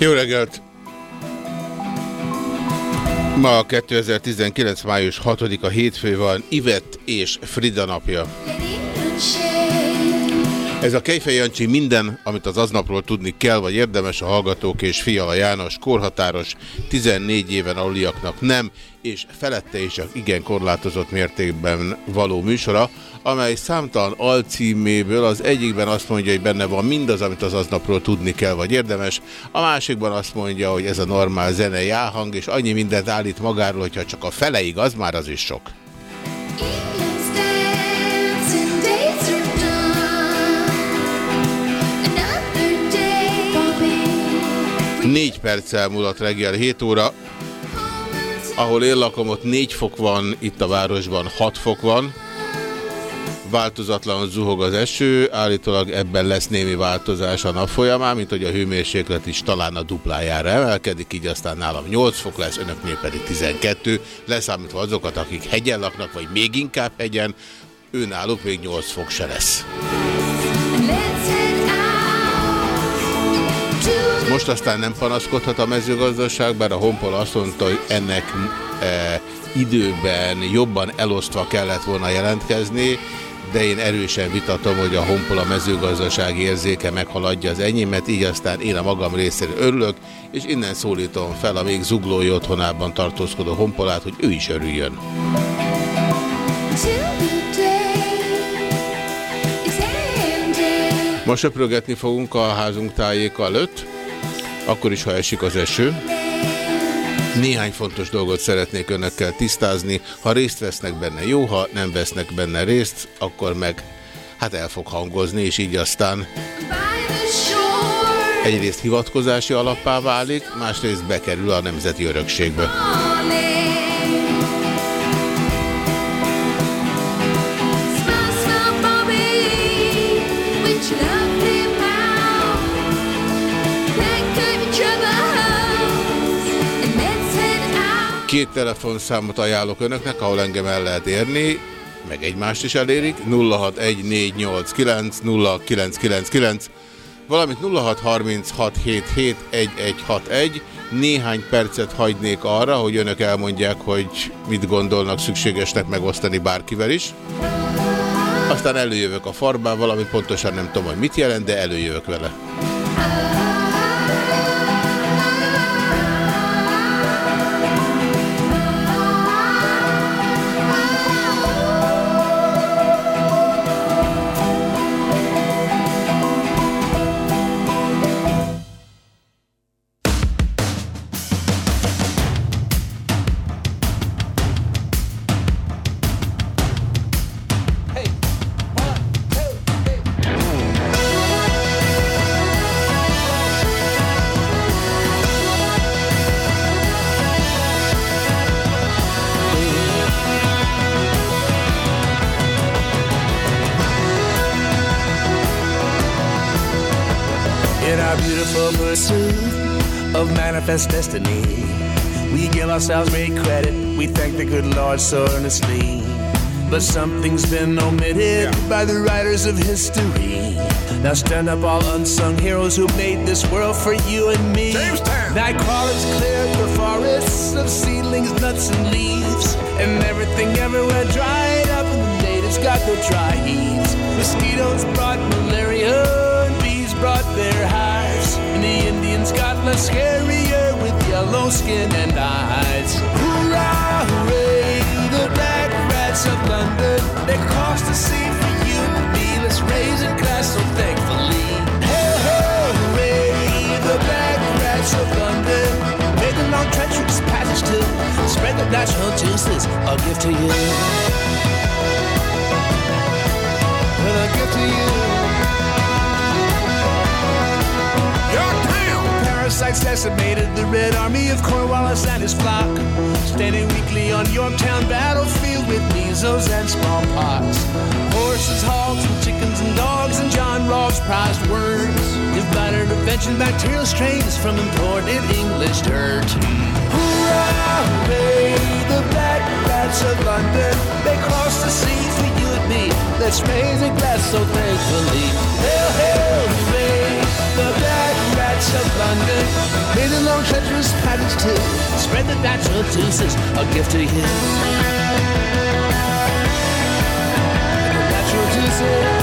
Jó reggelt! Ma 2019. május 6-a hétfő van, Ivett és Frida napja. Ez a Kejfej Jancsi minden, amit az aznapról tudni kell, vagy érdemes a Hallgatók és Fiala János korhatáros, 14 éven aluliaknak nem, és felette is csak igen korlátozott mértékben való műsora, amely számtalan alcíméből az egyikben azt mondja, hogy benne van mindaz, amit az aznapról tudni kell, vagy érdemes, a másikban azt mondja, hogy ez a normál zenei jáhang, és annyi mindent állít magáról, hogyha csak a feleig, az már az is sok. Négy perccel múlott reggel 7 óra. Ahol én lakom, ott 4 fok van, itt a városban 6 fok van. Változatlan zuhog az eső, állítólag ebben lesz némi változás a nap folyamán, mint hogy a hőmérséklet is talán a duplájára emelkedik, így aztán nálam 8 fok lesz, önöknél pedig 12, leszámítva azokat, akik hegyen laknak, vagy még inkább hegyen, ő náluk még 8 fok se lesz. Most aztán nem panaszkodhat a mezőgazdaság, bár a Honpol azt mondta, hogy ennek e, időben jobban elosztva kellett volna jelentkezni, de én erősen vitatom, hogy a Honpol a mezőgazdaság érzéke meghaladja az enyémet, így aztán én a magam részéről örülök, és innen szólítom fel a még zuglói otthonában tartózkodó Honpolát, hogy ő is örüljön. Ma söprögetni fogunk a házunk tájéka előtt, akkor is, ha esik az eső. Néhány fontos dolgot szeretnék önökkel tisztázni. Ha részt vesznek benne, jó, ha nem vesznek benne részt, akkor meg hát el fog hangozni, és így aztán egyrészt hivatkozási alappá válik, másrészt bekerül a nemzeti örökségbe. Két telefonszámot ajánlok önöknek, ahol engem el lehet érni, meg egymást is elérik, 0614890999, valamint 0636771161. Néhány percet hagynék arra, hogy önök elmondják, hogy mit gondolnak szükségesnek megosztani bárkivel is. Aztán előjövök a farbával, amit pontosan nem tudom, hogy mit jelent, de előjövök vele. Manifest destiny. We give ourselves great credit, we thank the good Lord so earnestly. But something's been omitted yeah. by the writers of history. Now stand up, all unsung heroes who made this world for you and me. Jamestown. Thy crawlers clear your forests of seedlings, nuts, and leaves. And everything everywhere dried up, and the natives got their dry heaves. Mosquitoes brought malaria, and bees brought their hives. And the Indians got less scarier yellow skin and eyes. Hurrah, hooray, the black rats of London. They crossed the sea for you and me. Let's raise a glass so thankfully. Hey, hooray, the black rats of London. Made the long treacherous passage to spread the natural juices. A gift to you. Well, a gift to you. Decimated the Red Army of Cornwallis and his flock, standing weakly on Yorktown battlefield with measles and smallpox. Horses, hogs, and chickens and dogs, and John Rawls prized words. His battered invention, bacterial strains from imported English dirt. Hurrah, hooray, the black rats of London, they crossed the sea for you and me. Let's raise a glass so thankfully. Hail, hail, hooray, the black rats of London. May the long treacherous passage to spread the natural juices, a gift to you. The natural juices.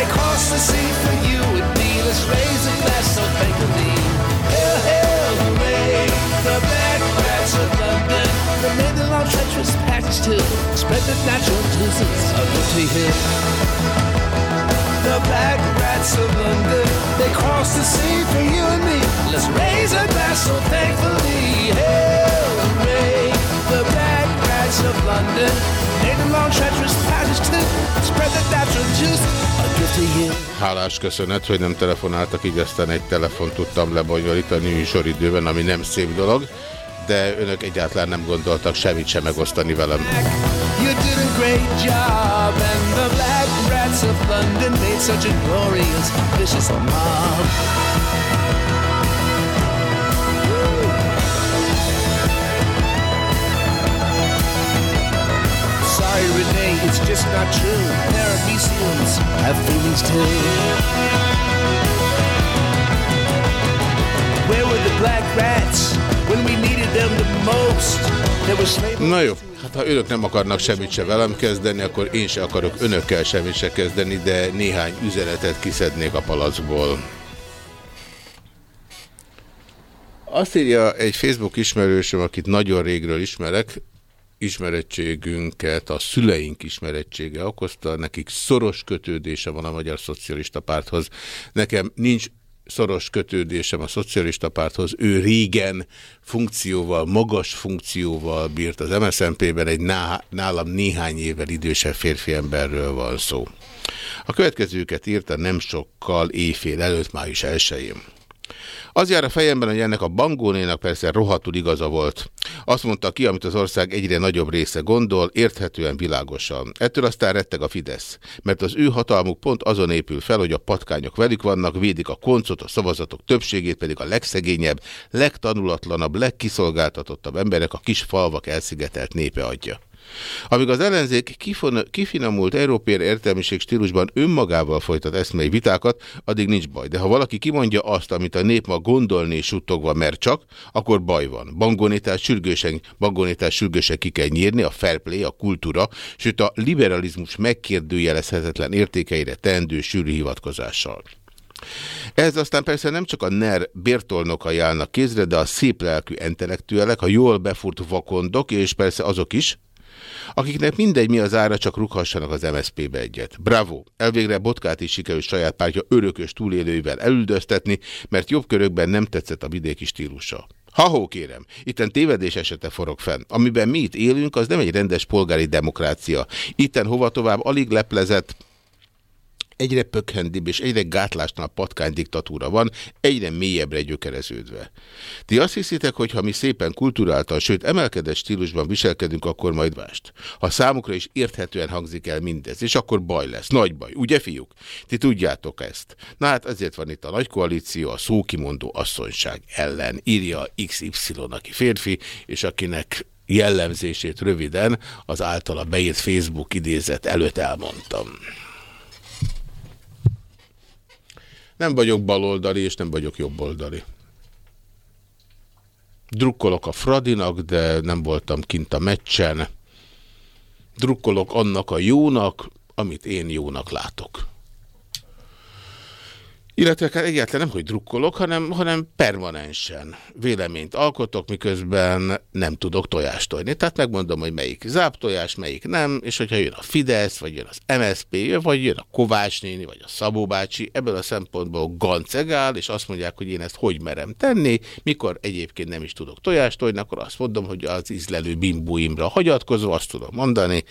They cross the sea for you and me. Let's raise a glass so thankfully. Hail, hail, hooray! The black rats of London, the long treacherous passage to spread the natural juices of the tea hill. The black rats of London, they cross the sea for you and me. Let's raise a glass so thankfully. Hail, hooray! The black rats of London, the long treacherous passage to spread the natural juice. Hálás köszönet, hogy nem telefonáltak, így aztán egy telefon tudtam lebonyolítani műsoridőben, ami nem szép dolog, de önök egyáltalán nem gondoltak semmit sem megosztani velem. You Sorry, Renee, it's just not true. Paramecians have feelings too. Where were the black rats when we needed them the most? There was. Na jó, hát ha önök nem akarnak semmit se velem kezdeni, akkor én se akarok önökkel semmit se kezdeni, de néhány üzenetet kiszednék a palackból. Azt írja egy Facebook ismerősöm, akit nagyon régről ismerek, ismerettségünket a szüleink ismerettsége okozta, nekik szoros kötődése van a Magyar Szocialista Párthoz. Nekem nincs szoros kötődésem a szocialista párthoz. Ő régen funkcióval, magas funkcióval bírt az MSZNP-ben, egy ná nálam néhány évvel idősebb férfi emberről van szó. A következőket írta nem sokkal éjfél előtt, május 1-én. Az jár a fejemben, hogy ennek a bangónénak persze rohadtul igaza volt. Azt mondta ki, amit az ország egyre nagyobb része gondol, érthetően világosan. Ettől aztán retteg a Fidesz, mert az ő hatalmuk pont azon épül fel, hogy a patkányok velük vannak, védik a koncot, a szavazatok többségét pedig a legszegényebb, legtanulatlanabb, legkiszolgáltatottabb emberek a kis falvak elszigetelt népe adja. Amíg az ellenzék kifinomult európai értelmiség stílusban önmagával folytat eszmei vitákat, addig nincs baj. De ha valaki kimondja azt, amit a nép ma gondolni és suttogva mer csak, akkor baj van. Bangonítás sürgősen, bangonítás sürgősen ki kell nyírni, a fair play, a kultúra, sőt a liberalizmus megkérdőjelezhetetlen értékeire teendő sűrű hivatkozással. Ez aztán persze nem csak a NER bértolnokai állnak kézre, de a szép lelkű intellektuelek, a jól befurt vakondok, és persze azok is, akiknek mindegy mi az ára, csak rughassanak az MSZP-be egyet. Bravo! Elvégre Botkát is sikerült saját pártja örökös túlélőivel elüldöztetni, mert jobb körökben nem tetszett a vidéki stílusa. Ha-hó kérem, itten tévedés esete forog fenn. Amiben mi itt élünk, az nem egy rendes polgári demokrácia. Itten hova tovább alig leplezett, egyre pökhendibb és egyre gátlásnál patkány diktatúra van, egyre mélyebbre gyökereződve. Ti azt hiszitek, hogy ha mi szépen kulturáltan, sőt emelkedett stílusban viselkedünk, akkor majd vást. Ha számukra is érthetően hangzik el mindez, és akkor baj lesz, nagy baj, ugye fiúk? Ti tudjátok ezt. Na hát ezért van itt a nagy koalíció, a szókimondó asszonyság ellen, írja XY, aki férfi, és akinek jellemzését röviden az általa beírt Facebook idézet előtt elmondtam. Nem vagyok baloldali, és nem vagyok jobboldali. Drukkolok a Fradinak, de nem voltam kint a meccsen. Drukkolok annak a jónak, amit én jónak látok. Illetve hát egyáltalán nem, hogy drukkolok, hanem, hanem permanensen véleményt alkotok, miközben nem tudok tojást tojni. Tehát megmondom, hogy melyik záptojás, melyik nem, és hogyha jön a Fidesz, vagy jön az MSZP, vagy jön a Kovács néni, vagy a Szabó bácsi, ebből a szempontból gancegál, és azt mondják, hogy én ezt hogy merem tenni, mikor egyébként nem is tudok tojást tojni, akkor azt mondom, hogy az ízlelő bimbóimra hagyatkozva azt tudom mondani,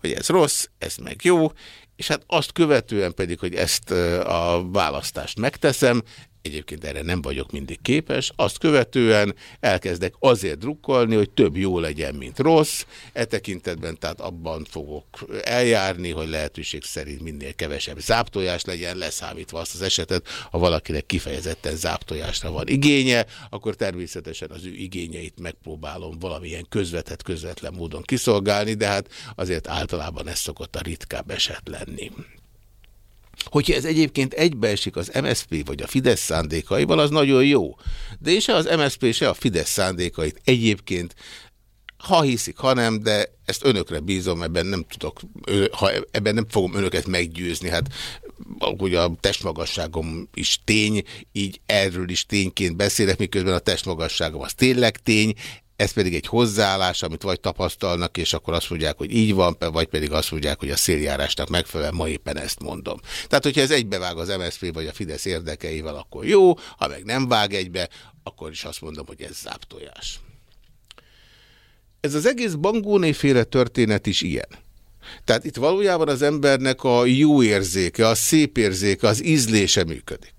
hogy ez rossz, ez meg jó, és hát azt követően pedig, hogy ezt a választást megteszem, egyébként erre nem vagyok mindig képes, azt követően elkezdek azért drukkolni, hogy több jó legyen, mint rossz, e tekintetben tehát abban fogok eljárni, hogy lehetőség szerint minél kevesebb záptojás legyen, leszámítva azt az esetet, ha valakinek kifejezetten záptojásra van igénye, akkor természetesen az ő igényeit megpróbálom valamilyen közvetett, közvetlen módon kiszolgálni, de hát azért általában ez szokott a ritkább eset lenni. Hogyha ez egyébként egybeesik az MSZP vagy a Fidesz szándékaival, az nagyon jó. De se az MSZP, se a Fidesz szándékait egyébként ha hiszik, ha nem, de ezt önökre bízom, ebben nem tudok, ha ebben nem fogom önöket meggyőzni, hát hogy a testmagasságom is tény, így erről is tényként beszélek, miközben a testmagasságom az tényleg tény, ez pedig egy hozzáállás, amit vagy tapasztalnak, és akkor azt mondják, hogy így van, vagy pedig azt mondják, hogy a széljárásnak megfelelően ma éppen ezt mondom. Tehát, hogyha ez egybevág az MSZP vagy a Fidesz érdekeivel, akkor jó, ha meg nem vág egybe, akkor is azt mondom, hogy ez záptojás. Ez az egész bangónéféle történet is ilyen. Tehát itt valójában az embernek a jó érzéke, a szép érzéke, az ízlése működik.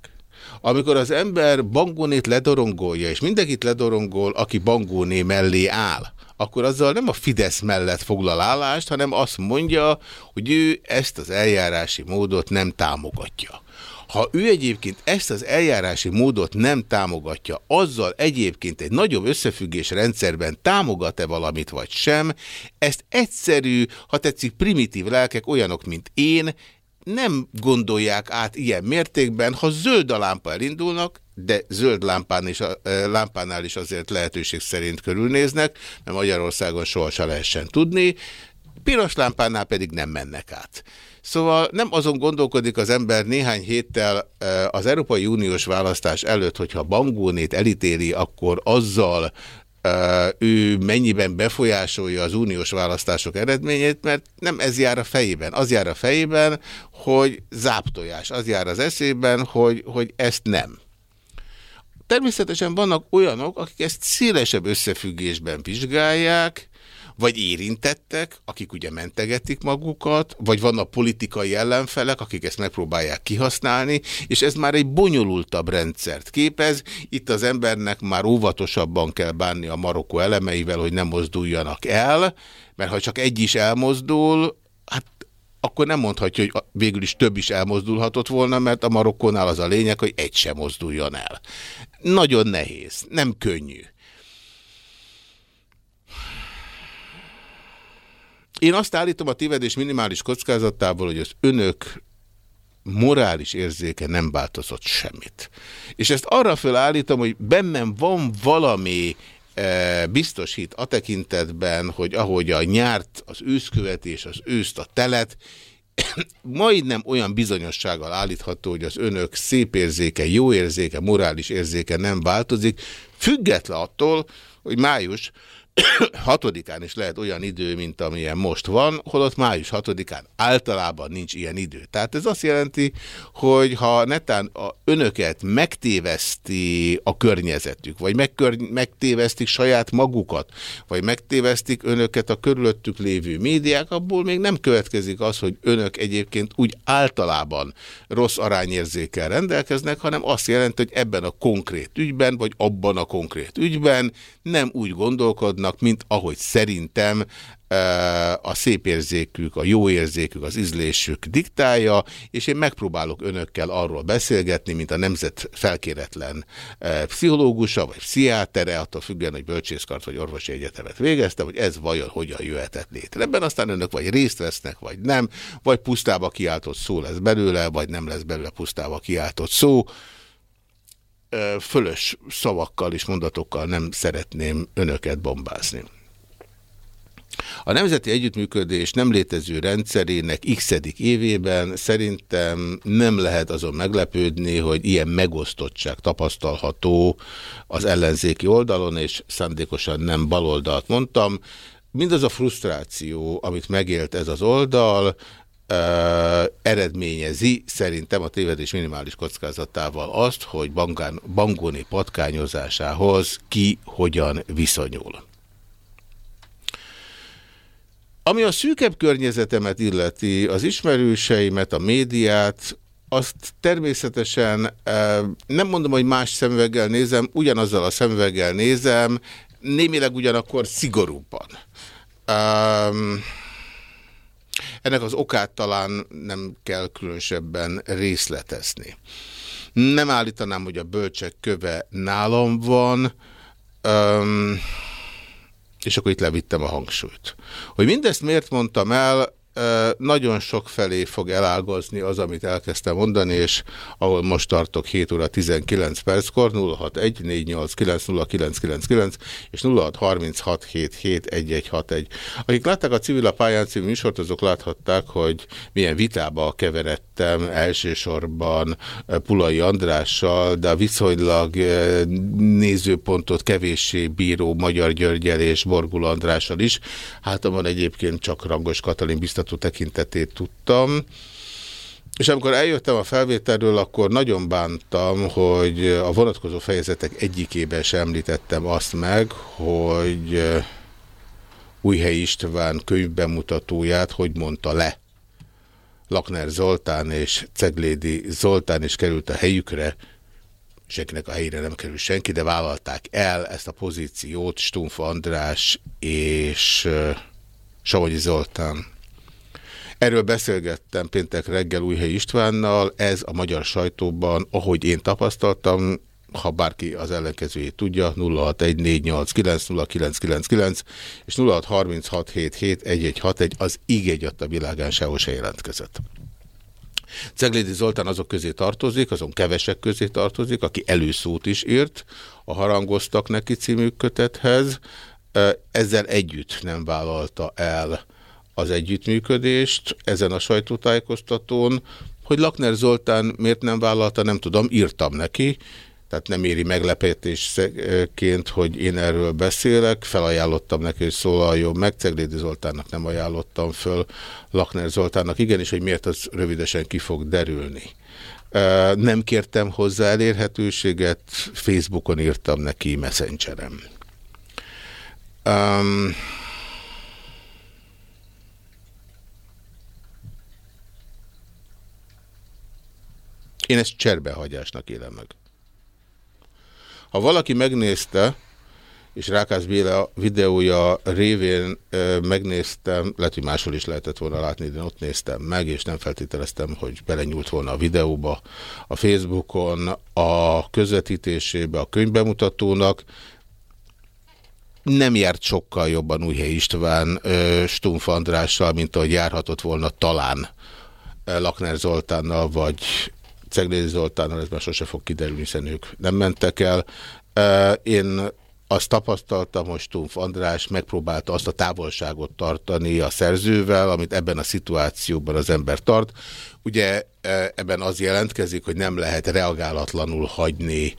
Amikor az ember bangónét ledorongolja, és mindenkit ledorongol, aki bangóné mellé áll, akkor azzal nem a Fidesz mellett foglal állást, hanem azt mondja, hogy ő ezt az eljárási módot nem támogatja. Ha ő egyébként ezt az eljárási módot nem támogatja, azzal egyébként egy nagyobb összefüggés rendszerben támogat-e valamit vagy sem, ezt egyszerű, ha tetszik primitív lelkek olyanok, mint én, nem gondolják át ilyen mértékben, ha zöld a lámpa elindulnak, de zöld lámpán is, lámpánál is azért lehetőség szerint körülnéznek, mert Magyarországon sohasem lehessen tudni, piros lámpánál pedig nem mennek át. Szóval nem azon gondolkodik az ember néhány héttel az Európai Uniós választás előtt, hogyha Bangónét elítéli, akkor azzal ő mennyiben befolyásolja az uniós választások eredményét, mert nem ez jár a fejében. Az jár a fejében, hogy záptojás. Az jár az eszében, hogy, hogy ezt nem. Természetesen vannak olyanok, akik ezt szélesebb összefüggésben vizsgálják, vagy érintettek, akik ugye mentegetik magukat, vagy vannak politikai ellenfelek, akik ezt megpróbálják kihasználni, és ez már egy bonyolultabb rendszert képez. Itt az embernek már óvatosabban kell bánni a Marokkó elemeivel, hogy nem mozduljanak el, mert ha csak egy is elmozdul, hát akkor nem mondhatja, hogy végül is több is elmozdulhatott volna, mert a Marokkónál az a lényeg, hogy egy sem mozduljon el. Nagyon nehéz, nem könnyű. Én azt állítom a tévedés minimális kockázatából, hogy az önök morális érzéke nem változott semmit. És ezt arra fölállítom, hogy bennem van valami e, biztos hit a tekintetben, hogy ahogy a nyárt, az őszkövetés, az őszt, a telet, majdnem olyan bizonyossággal állítható, hogy az önök szép érzéke, jó érzéke, morális érzéke nem változik, független attól, hogy május hatodikán is lehet olyan idő, mint amilyen most van, holott május hatodikán általában nincs ilyen idő. Tehát ez azt jelenti, hogy ha netán a önöket megtéveszti a környezetük, vagy megtévesztik saját magukat, vagy megtévesztik önöket a körülöttük lévő médiák, abból még nem következik az, hogy önök egyébként úgy általában rossz arányérzékkel rendelkeznek, hanem azt jelenti, hogy ebben a konkrét ügyben, vagy abban a konkrét ügyben nem úgy gondolkodnak, vannak, mint ahogy szerintem a szép érzékük, a jó érzékük, az ízlésük diktálja, és én megpróbálok önökkel arról beszélgetni, mint a nemzet felkéretlen pszichológusa, vagy pszichiátere, attól függően, hogy bölcsészkart vagy orvosi egyetemet végezte, hogy ez vajon hogyan jöhetett létre. Ebben aztán önök vagy részt vesznek, vagy nem, vagy pusztába kiáltott szó lesz belőle, vagy nem lesz belőle pusztába kiáltott szó fölös szavakkal és mondatokkal nem szeretném önöket bombázni. A Nemzeti Együttműködés nem létező rendszerének x évében szerintem nem lehet azon meglepődni, hogy ilyen megosztottság tapasztalható az ellenzéki oldalon, és szándékosan nem baloldalt mondtam. Mindaz a frusztráció, amit megélt ez az oldal, eredményezi szerintem a tévedés minimális kockázatával azt, hogy bangán, bangoni patkányozásához ki hogyan viszonyul. Ami a szűkebb környezetemet illeti, az ismerőseimet, a médiát, azt természetesen nem mondom, hogy más szemüveggel nézem, ugyanazzal a szemüveggel nézem, némileg ugyanakkor szigorúbban. Um, ennek az okát talán nem kell különösebben részletezni. Nem állítanám, hogy a bölcsek köve nálam van, um, és akkor itt levittem a hangsúlyt. Hogy mindezt miért mondtam el, nagyon sok felé fog elágozni az, amit elkezdtem mondani, és ahol most tartok 7 óra 19 perckor, 0614890999 és 0636771161. Akik látták a Civil a pályán című műsort, azok láthatták, hogy milyen vitába keveredtem elsősorban Pulai Andrással, de a viszonylag nézőpontot kevéssé bíró Magyar Györgyel és Borgul Andrással is. Hátamon egyébként csak Rangos Katalin biztos hallgató tekintetét tudtam, és amikor eljöttem a felvételről, akkor nagyon bántam, hogy a vonatkozó fejezetek egyikében sem említettem azt meg, hogy Újhely István könyvbemutatóját hogy mondta le. Lakner Zoltán és Ceglédi Zoltán is került a helyükre, senkinek a helyére nem kerül senki, de vállalták el ezt a pozíciót Stumfa András és Savogyi Zoltán. Erről beszélgettem péntek reggel Újhely Istvánnal, ez a magyar sajtóban, ahogy én tapasztaltam, ha bárki az ellenkezőjét tudja, 0614890999 és 0636771161 az íg a világán sehol se jelentkezett. Ceglédi Zoltán azok közé tartozik, azon kevesek közé tartozik, aki előszót is írt a Harangoztak neki című kötethez, ezzel együtt nem vállalta el az együttműködést ezen a sajtótájékoztatón, hogy Lakner Zoltán miért nem vállalta, nem tudom, írtam neki, tehát nem éri meglepetésként, hogy én erről beszélek, felajánlottam neki, hogy szólaljon meg, Ceglédi Zoltánnak nem ajánlottam föl, Lakner Zoltánnak. Igenis, hogy miért az rövidesen ki fog derülni. Nem kértem hozzá elérhetőséget, Facebookon írtam neki messengerem. Um, Én ezt cserbehagyásnak élem meg. Ha valaki megnézte, és Rákász Béla videója révén ö, megnéztem, lehet, hogy máshol is lehetett volna látni, de ott néztem meg, és nem feltételeztem, hogy belenyúlt volna a videóba, a Facebookon, a közvetítésébe, a könyvbemutatónak, nem járt sokkal jobban Újhely István Stumpf Andrással, mint ahogy járhatott volna talán Lakner Zoltánnal, vagy Ceglédi Zoltánnal ez már sose fog kiderülni, hiszen ők nem mentek el. Én azt tapasztaltam, hogy Stumpf András megpróbálta azt a távolságot tartani a szerzővel, amit ebben a szituációban az ember tart. Ugye ebben az jelentkezik, hogy nem lehet reagálatlanul hagyni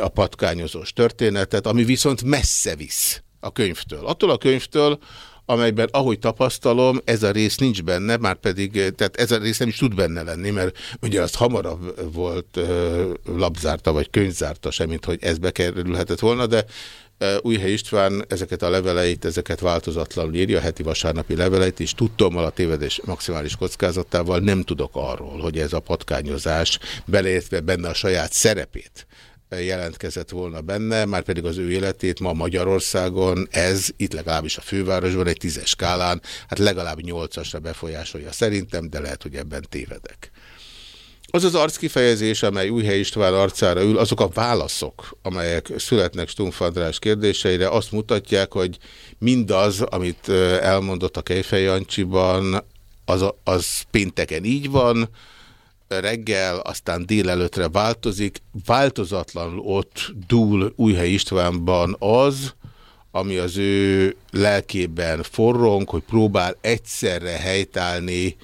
a patkányozós történetet, ami viszont messze visz a könyvtől. Attól a könyvtől, amelyben, ahogy tapasztalom, ez a rész nincs benne, már pedig, tehát ez a rész nem is tud benne lenni, mert ugye azt hamarabb volt ö, labzárta, vagy könyvzárta sem, mint hogy ez bekerülhetett volna, de Újhely István ezeket a leveleit, ezeket változatlanul írja, a heti vasárnapi leveleit, és tudtommal a tévedés maximális kockázatával nem tudok arról, hogy ez a patkányozás beleértve benne a saját szerepét jelentkezett volna benne, már pedig az ő életét ma Magyarországon ez, itt legalábbis a fővárosban egy tízes skálán, hát legalább nyolcasra befolyásolja szerintem, de lehet, hogy ebben tévedek. Az az arckifejezés, amely Újhely István arcára ül, azok a válaszok, amelyek születnek Stumpf András kérdéseire, azt mutatják, hogy mindaz, amit elmondott a Kejfej Jancsiban, az, az pénteken így van, reggel, aztán délelőtre változik. Változatlanul ott dúl Újhely Istvánban az, ami az ő lelkében forrong, hogy próbál egyszerre helytállni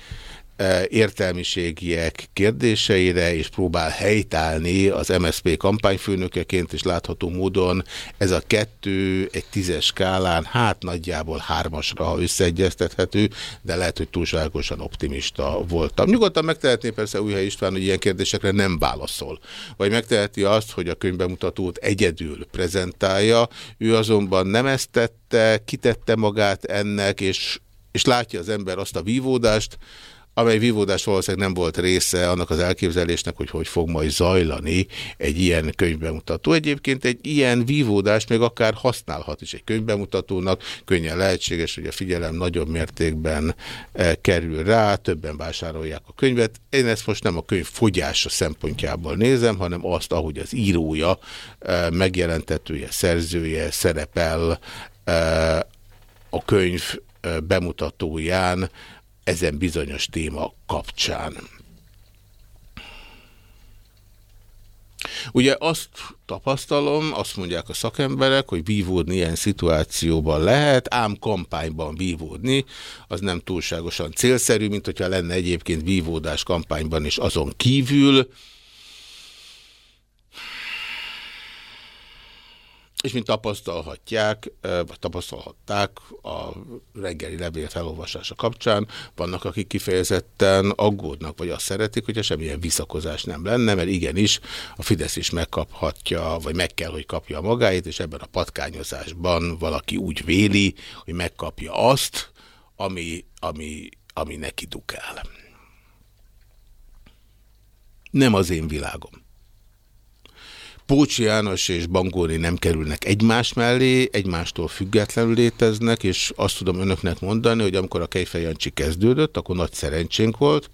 értelmiségiek kérdéseire, és próbál helytállni az MSZP kampányfőnökeként, és látható módon ez a kettő egy tízes skálán, hát nagyjából hármasra, ha összeegyeztethető, de lehet, hogy túlságosan optimista voltam. Nyugodtan megtehetné persze Újhely István, hogy ilyen kérdésekre nem válaszol. Vagy megteheti azt, hogy a könyvbemutatót egyedül prezentálja, ő azonban nem ezt tette, kitette magát ennek, és és látja az ember azt a vívódást, amely vívódás valószínűleg nem volt része annak az elképzelésnek, hogy hogy fog majd zajlani egy ilyen könyvbemutató. Egyébként egy ilyen vívódást még akár használhat is egy könyvbemutatónak, könnyen lehetséges, hogy a figyelem nagyobb mértékben e, kerül rá, többen vásárolják a könyvet. Én ezt most nem a könyv fogyása szempontjából nézem, hanem azt, ahogy az írója, e, megjelentetője, szerzője szerepel e, a könyv bemutatóján, ezen bizonyos téma kapcsán. Ugye azt tapasztalom, azt mondják a szakemberek, hogy vívódni ilyen szituációban lehet, ám kampányban vívódni, az nem túlságosan célszerű, mint hogyha lenne egyébként vívódás kampányban is azon kívül, És mint tapasztalhatják, vagy tapasztalhatták a reggeli levél felolvasása kapcsán, vannak, akik kifejezetten aggódnak, vagy azt szeretik, hogyha semmilyen visszakozás nem lenne, mert igenis a Fidesz is megkaphatja, vagy meg kell, hogy kapja magáit, és ebben a patkányozásban valaki úgy véli, hogy megkapja azt, ami, ami, ami neki dukál. Nem az én világom. Pócsi János és Bangóni nem kerülnek egymás mellé, egymástól függetlenül léteznek, és azt tudom önöknek mondani, hogy amikor a Kejfej Jancsi kezdődött, akkor nagy szerencsénk volt,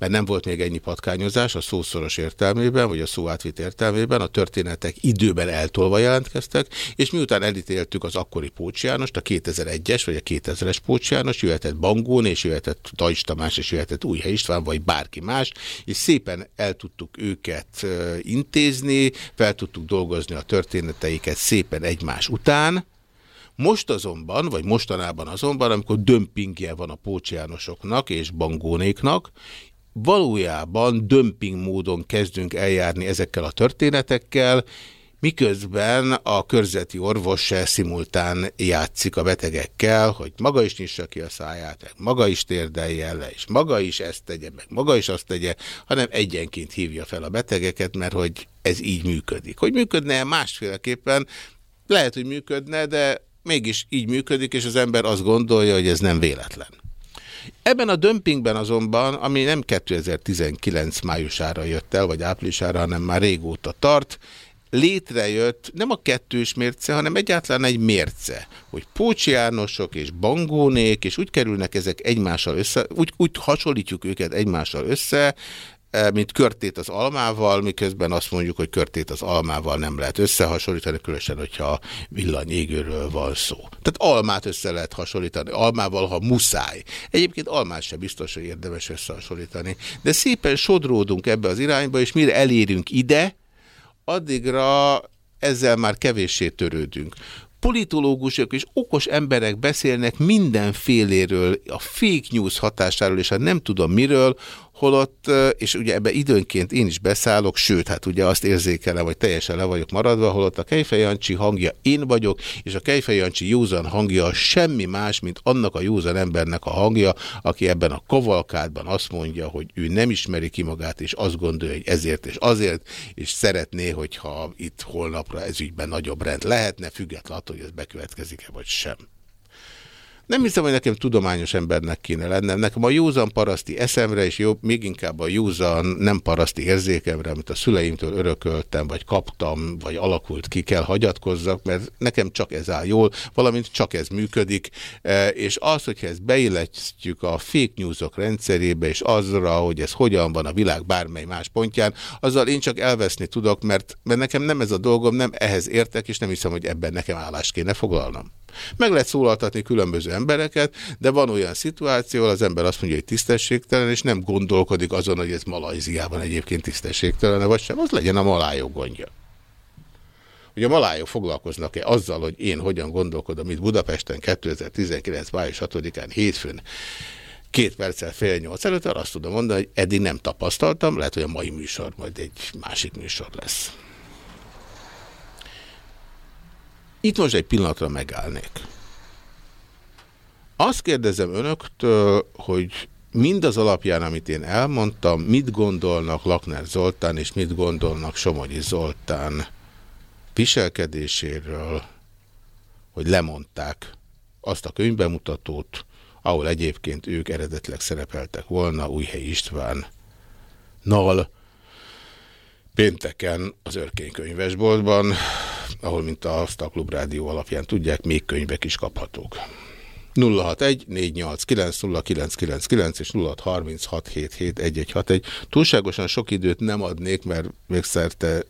mert nem volt még ennyi patkányozás a szószoros értelmében, vagy a szó átvit értelmében, a történetek időben eltolva jelentkeztek, és miután elítéltük az akkori Pócs Jánost, a 2001-es vagy a 2000-es Pócs János, jöhetett Bangón, és jöhetett Tajs Tamás, és jöhetett Újhely István, vagy bárki más, és szépen el tudtuk őket intézni, fel tudtuk dolgozni a történeteiket szépen egymás után, most azonban, vagy mostanában azonban, amikor dömpingje van a Pócs Jánosoknak és Bangónéknak, valójában dömping módon kezdünk eljárni ezekkel a történetekkel, miközben a körzeti orvos szimultán játszik a betegekkel, hogy maga is nyissa ki a száját, meg maga is térdelje le, és maga is ezt tegye, meg maga is azt tegye, hanem egyenként hívja fel a betegeket, mert hogy ez így működik. Hogy működne másféleképpen? Lehet, hogy működne, de mégis így működik, és az ember azt gondolja, hogy ez nem véletlen. Ebben a dömpingben azonban, ami nem 2019 májusára jött el, vagy áprilisára, hanem már régóta tart, létrejött nem a kettős mérce, hanem egyáltalán egy mérce, hogy Pócsi Jánosok és Bangónék, és úgy kerülnek ezek egymással össze, úgy, úgy hasonlítjuk őket egymással össze, Eh, mint körtét az almával, miközben azt mondjuk, hogy körtét az almával nem lehet összehasonlítani, különösen, hogyha villanyégőről van szó. Tehát almát össze lehet hasonlítani, almával, ha muszáj. Egyébként almát sem biztos, hogy érdemes összehasonlítani. De szépen sodródunk ebbe az irányba, és mire elérünk ide, addigra ezzel már kevéssé törődünk. Politológusok és okos emberek beszélnek mindenféléről, a fake news hatásáról, és hát nem tudom miről, holott, és ugye ebbe időnként én is beszállok, sőt, hát ugye azt érzékelem, hogy teljesen le vagyok maradva, holott a Kejfej hangja én vagyok, és a Kejfej józan hangja semmi más, mint annak a józan embernek a hangja, aki ebben a kavalkádban azt mondja, hogy ő nem ismeri ki magát, és azt gondolja, hogy ezért és azért, és szeretné, hogyha itt holnapra ezügyben nagyobb rend lehetne, függetlenül attól, hogy ez bekövetkezik-e vagy sem. Nem hiszem, hogy nekem tudományos embernek kéne lennem. Nekem a józan paraszti eszemre, és jobb, még inkább a józan nem paraszti érzékemre, amit a szüleimtől örököltem, vagy kaptam, vagy alakult ki, kell hagyatkozzak, mert nekem csak ez áll jól, valamint csak ez működik, e, és az, hogyha ezt beilletjük a fake newsok rendszerébe, és azra, hogy ez hogyan van a világ bármely más pontján, azzal én csak elveszni tudok, mert, mert nekem nem ez a dolgom, nem ehhez értek, és nem hiszem, hogy ebben nekem állást kéne foglalnom. Meg lehet szólaltatni különböző embereket, de van olyan szituáció, az ember azt mondja, hogy tisztességtelen, és nem gondolkodik azon, hogy ez Malajziában egyébként tisztességtelen, vagy sem, az legyen a malájok gondja. hogy a malájok foglalkoznak-e azzal, hogy én hogyan gondolkodom itt Budapesten 2019. május 6-án hétfőn két perccel fél nyolc előtt, arra azt tudom mondani, hogy eddig nem tapasztaltam, lehet, hogy a mai műsor majd egy másik műsor lesz. Itt most egy pillanatra megállnék. Azt kérdezem önöktől, hogy mindaz alapján, amit én elmondtam, mit gondolnak Lakner Zoltán és mit gondolnak Somogyi Zoltán viselkedéséről, hogy lemondták azt a könyvbemutatót, ahol egyébként ők eredetleg szerepeltek volna, Újhely István, Nal, pénteken az Örkény könyvesboltban, ahol, mint a Klub Rádió alapján tudják, még könyvek is kaphatók. 061 489 és 0636771161. Túlságosan sok időt nem adnék, mert még szerte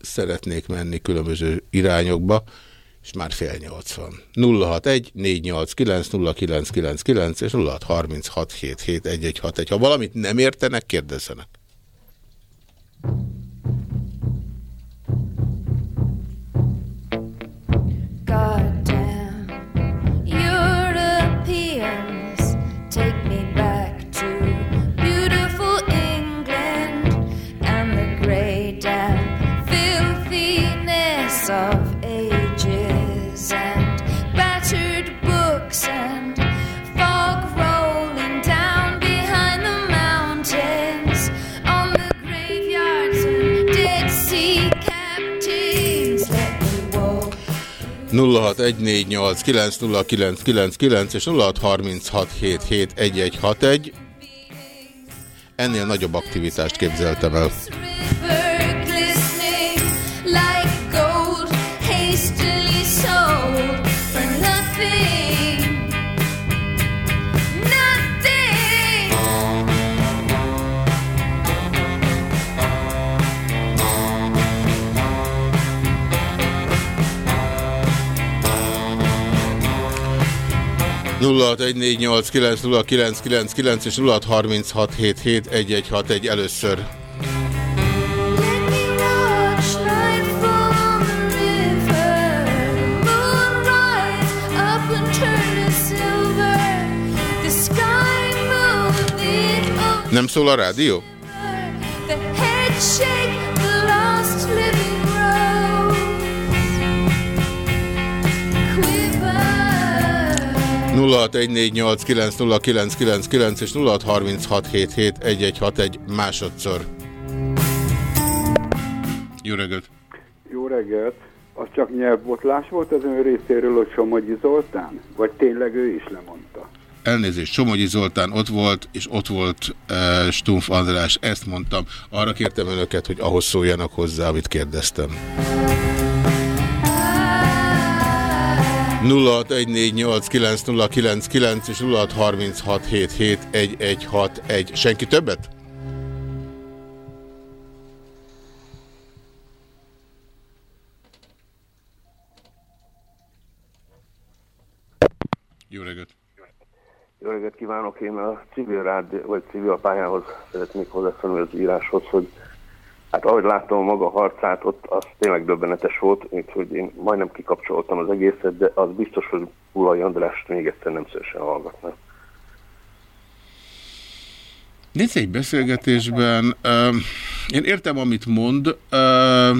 szeretnék menni különböző irányokba, és már fél nyolc van. 061 489 és 0636771161. Ha valamit nem értenek, kérdezzenek. God 0614890999 és 0636771161. Ennél nagyobb aktivitást képzeltem el. 0614890999 és 0636771161 először. Nem szól a rádió? The head shake 0614890999 és 0636771161 másodszor. Jó reggelt! Jó reggelt! Az csak nyelvbotlás volt az ön részéről, hogy Somogyi Zoltán? Vagy tényleg ő is lemondta? Elnézést, Somogyi Zoltán ott volt, és ott volt uh, Stumpf András, ezt mondtam. Arra kértem önöket, hogy ahhoz szóljanak hozzá, amit kérdeztem. 0614890999 és 0636771161. Senki többet? Jó reggelt! Jó reggelt kívánok! Én a civil, rád, vagy civil pályához szeretnék hozzászólni az íráshoz, hogy hát ahogy láttam a maga harcát, ott az tényleg döbbenetes volt, úgyhogy én majdnem kikapcsoltam az egészet, de az biztos, hogy Ulai Andrást még egyszer nem szívesen hallgatnám. Nézd egy beszélgetésben, uh, én értem, amit mond, uh,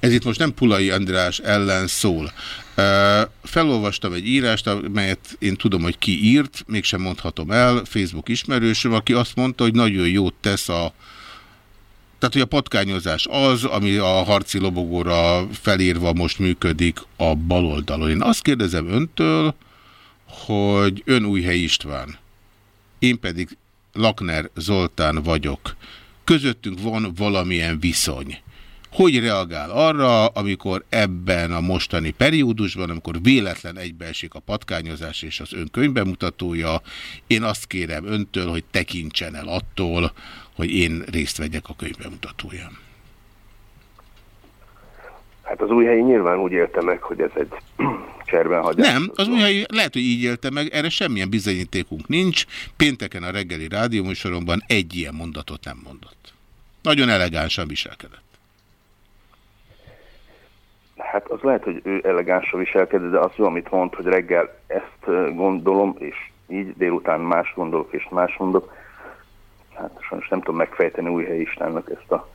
ez itt most nem Pulai András ellen szól. Felolvastam egy írást, amelyet én tudom, hogy ki írt, mégsem mondhatom el, Facebook ismerősöm, aki azt mondta, hogy nagyon jót tesz a tehát, hogy a patkányozás az, ami a harci lobogóra felírva most működik a baloldalon. Én azt kérdezem öntől, hogy ön Újhely István, én pedig Lakner Zoltán vagyok. Közöttünk van valamilyen viszony hogy reagál arra, amikor ebben a mostani periódusban, amikor véletlen egybeesik a patkányozás és az ön könyvbemutatója, én azt kérem öntől, hogy tekintsen el attól, hogy én részt vegyek a könyvbemutatóján. Hát az új helyi nyilván úgy élte meg, hogy ez egy cserbenhagyás. Nem, az új helyi lehet, hogy így élte meg, erre semmilyen bizonyítékunk nincs. Pénteken a reggeli rádióműsoromban egy ilyen mondatot nem mondott. Nagyon elegánsan viselkedett. Hát az lehet, hogy ő elegánsan viselkedett, de az jó, amit mond, hogy reggel ezt gondolom, és így délután más gondolok, és más mondok. Hát sajnos nem tudom megfejteni új Istennek ezt a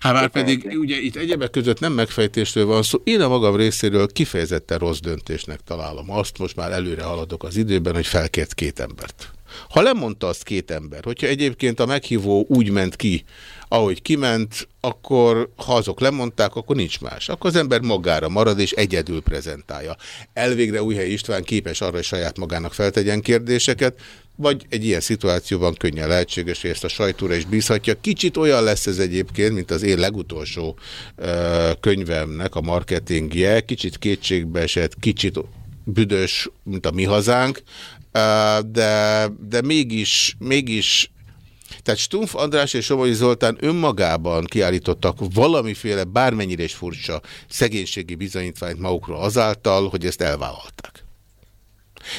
Hát már pedig ugye itt egyebek között nem megfejtésről van szó. Én a magam részéről kifejezetten rossz döntésnek találom. Azt most már előre haladok az időben, hogy felkért két embert. Ha lemondta azt két ember, hogyha egyébként a meghívó úgy ment ki, ahogy kiment, akkor ha azok lemondták, akkor nincs más. Akkor az ember magára marad és egyedül prezentálja. Elvégre Újhely István képes arra, hogy saját magának feltegyen kérdéseket, vagy egy ilyen szituációban könnyen lehetséges, hogy ezt a sajtóra is bízhatja. Kicsit olyan lesz ez egyébként, mint az én legutolsó uh, könyvemnek a marketingje, kicsit kétségbe esett, kicsit büdös, mint a mi hazánk, de, de mégis, mégis tehát Stumpf András és Somogyi Zoltán önmagában kiállítottak valamiféle, bármennyire is furcsa szegénységi bizonyítványt magukról azáltal, hogy ezt elvállalták.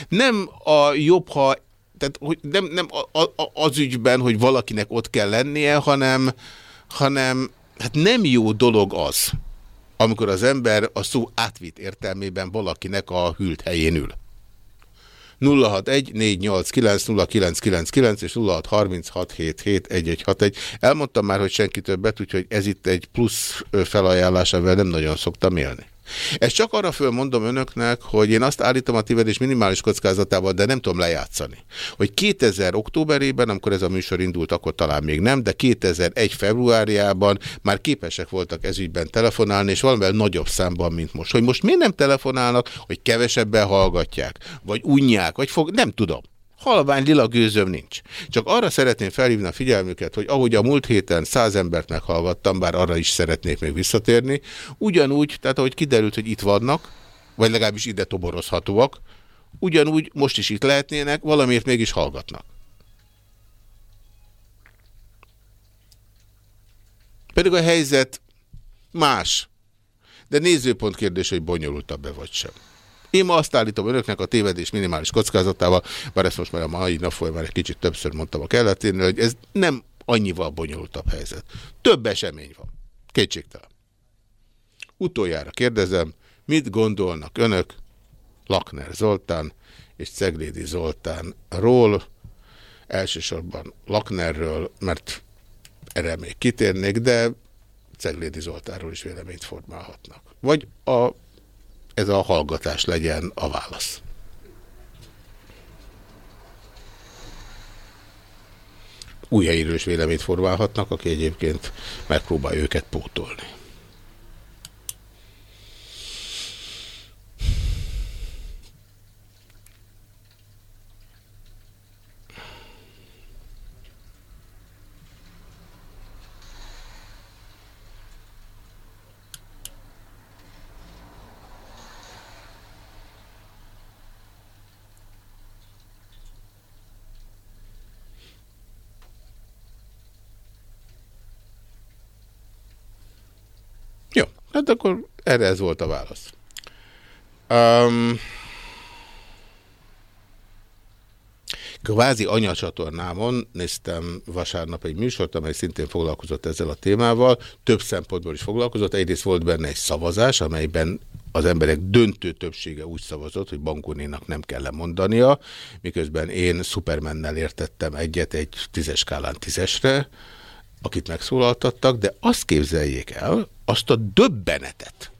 Nem a jobb, ha tehát hogy nem, nem a, a, az ügyben, hogy valakinek ott kell lennie, hanem, hanem hát nem jó dolog az, amikor az ember a szó átvitt értelmében valakinek a hűlt helyén ül. 061 0999 és 0636771161. Elmondtam már, hogy senki többet, úgyhogy ez itt egy plusz felajánlás, amivel nem nagyon szoktam élni. Ezt csak arra fölmondom önöknek, hogy én azt állítom a tévedés minimális kockázatával, de nem tudom lejátszani. Hogy 2000 októberében, amikor ez a műsor indult, akkor talán még nem, de 2001 februárjában már képesek voltak ezügyben telefonálni, és valamivel nagyobb számban, mint most. Hogy most miért nem telefonálnak, hogy kevesebben hallgatják, vagy unják, vagy fog, nem tudom halvány lila gőzöm nincs. Csak arra szeretném felhívni a figyelmüket, hogy ahogy a múlt héten száz embert meghallgattam, bár arra is szeretnék még visszatérni, ugyanúgy, tehát ahogy kiderült, hogy itt vannak, vagy legalábbis ide toborozhatóak, ugyanúgy most is itt lehetnének, valamiért mégis hallgatnak. Pedig a helyzet más. De nézőpont kérdés, hogy bonyolultabb-e vagy sem. Én azt állítom önöknek a tévedés minimális kockázatával, bár ezt most már a mai nap folyamán egy kicsit többször mondtam a kelleténél, hogy ez nem annyival bonyolultabb helyzet. Több esemény van. Kétségtelen. Utoljára kérdezem, mit gondolnak önök Lakner Zoltán és Ceglédi Zoltánról, elsősorban Laknerről, mert erre még kitérnék, de Ceglédi Zoltánról is véleményt formálhatnak. Vagy a ez a hallgatás legyen a válasz. Új helyéről is véleményt formálhatnak, aki egyébként megpróbál őket pótolni. Hát akkor ez volt a válasz. Um, kvázi anyacsatornámon néztem vasárnap egy műsort, amely szintén foglalkozott ezzel a témával. Több szempontból is foglalkozott. Egyrészt volt benne egy szavazás, amelyben az emberek döntő többsége úgy szavazott, hogy Bankuninak nem kell lemondania, miközben én Supermannel értettem egyet egy tízes skálán tízesre, akit megszólaltattak, de azt képzeljék el, azt a döbbenetet,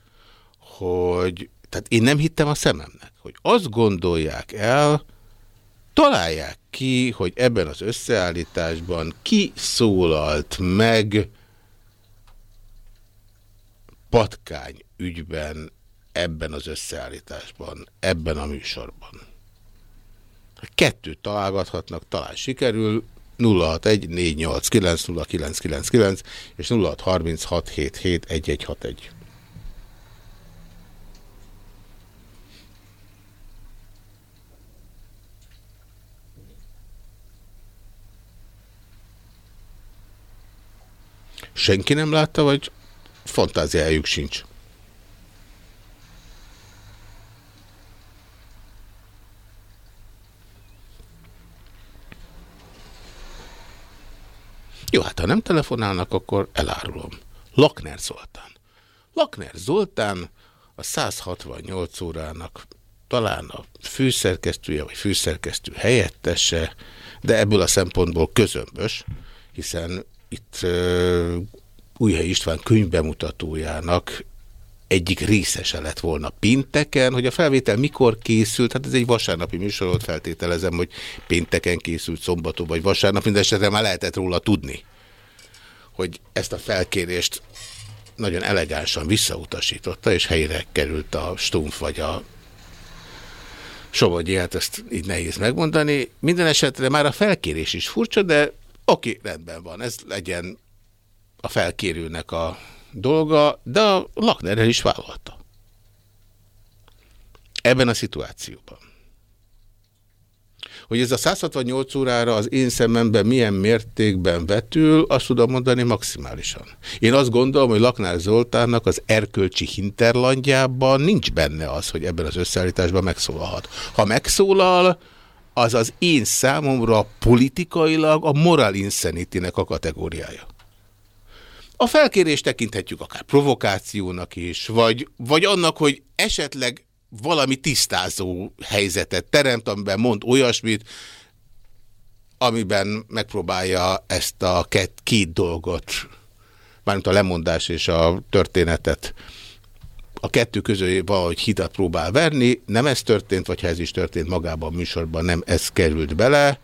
hogy tehát én nem hittem a szememnek, hogy azt gondolják el, találják ki, hogy ebben az összeállításban ki szólalt meg patkány ügyben ebben az összeállításban, ebben a műsorban. Kettőt találgathatnak, talán sikerül, 061 és 0636771161. Senki nem látta, vagy fantáziájuk sincs? Jó, hát ha nem telefonálnak, akkor elárulom. Lakner Zoltán. Lakner Zoltán a 168 órának talán a főszerkesztője vagy főszerkesztő helyettese, de ebből a szempontból közömbös, hiszen itt uh, Újhely István könyvbemutatójának egyik részese lett volna pinteken, hogy a felvétel mikor készült, hát ez egy vasárnapi műsorot feltételezem, hogy pénteken készült, szombaton vagy vasárnap, mindesetre már lehetett róla tudni, hogy ezt a felkérést nagyon elegánsan visszautasította, és helyre került a Stumpf vagy a Somogyi, hát ezt így nehéz megmondani. Minden esetre már a felkérés is furcsa, de oké, rendben van, ez legyen a felkérőnek a dolga, de a Laknerrel is vállalta. Ebben a szituációban. Hogy ez a 168 órára az én szememben milyen mértékben vetül, azt tudom mondani maximálisan. Én azt gondolom, hogy Laknár Zoltánnak az erkölcsi hinterlandjában nincs benne az, hogy ebben az összeállításban megszólalhat. Ha megszólal, az az én számomra politikailag a moral insanity a kategóriája. A felkérést tekinthetjük akár provokációnak is, vagy, vagy annak, hogy esetleg valami tisztázó helyzetet teremt, amiben mond olyasmit, amiben megpróbálja ezt a két, két dolgot, mármint a lemondás és a történetet, a kettő közül valahogy hitat próbál verni, nem ez történt, vagy ha ez is történt magában a műsorban, nem ez került bele,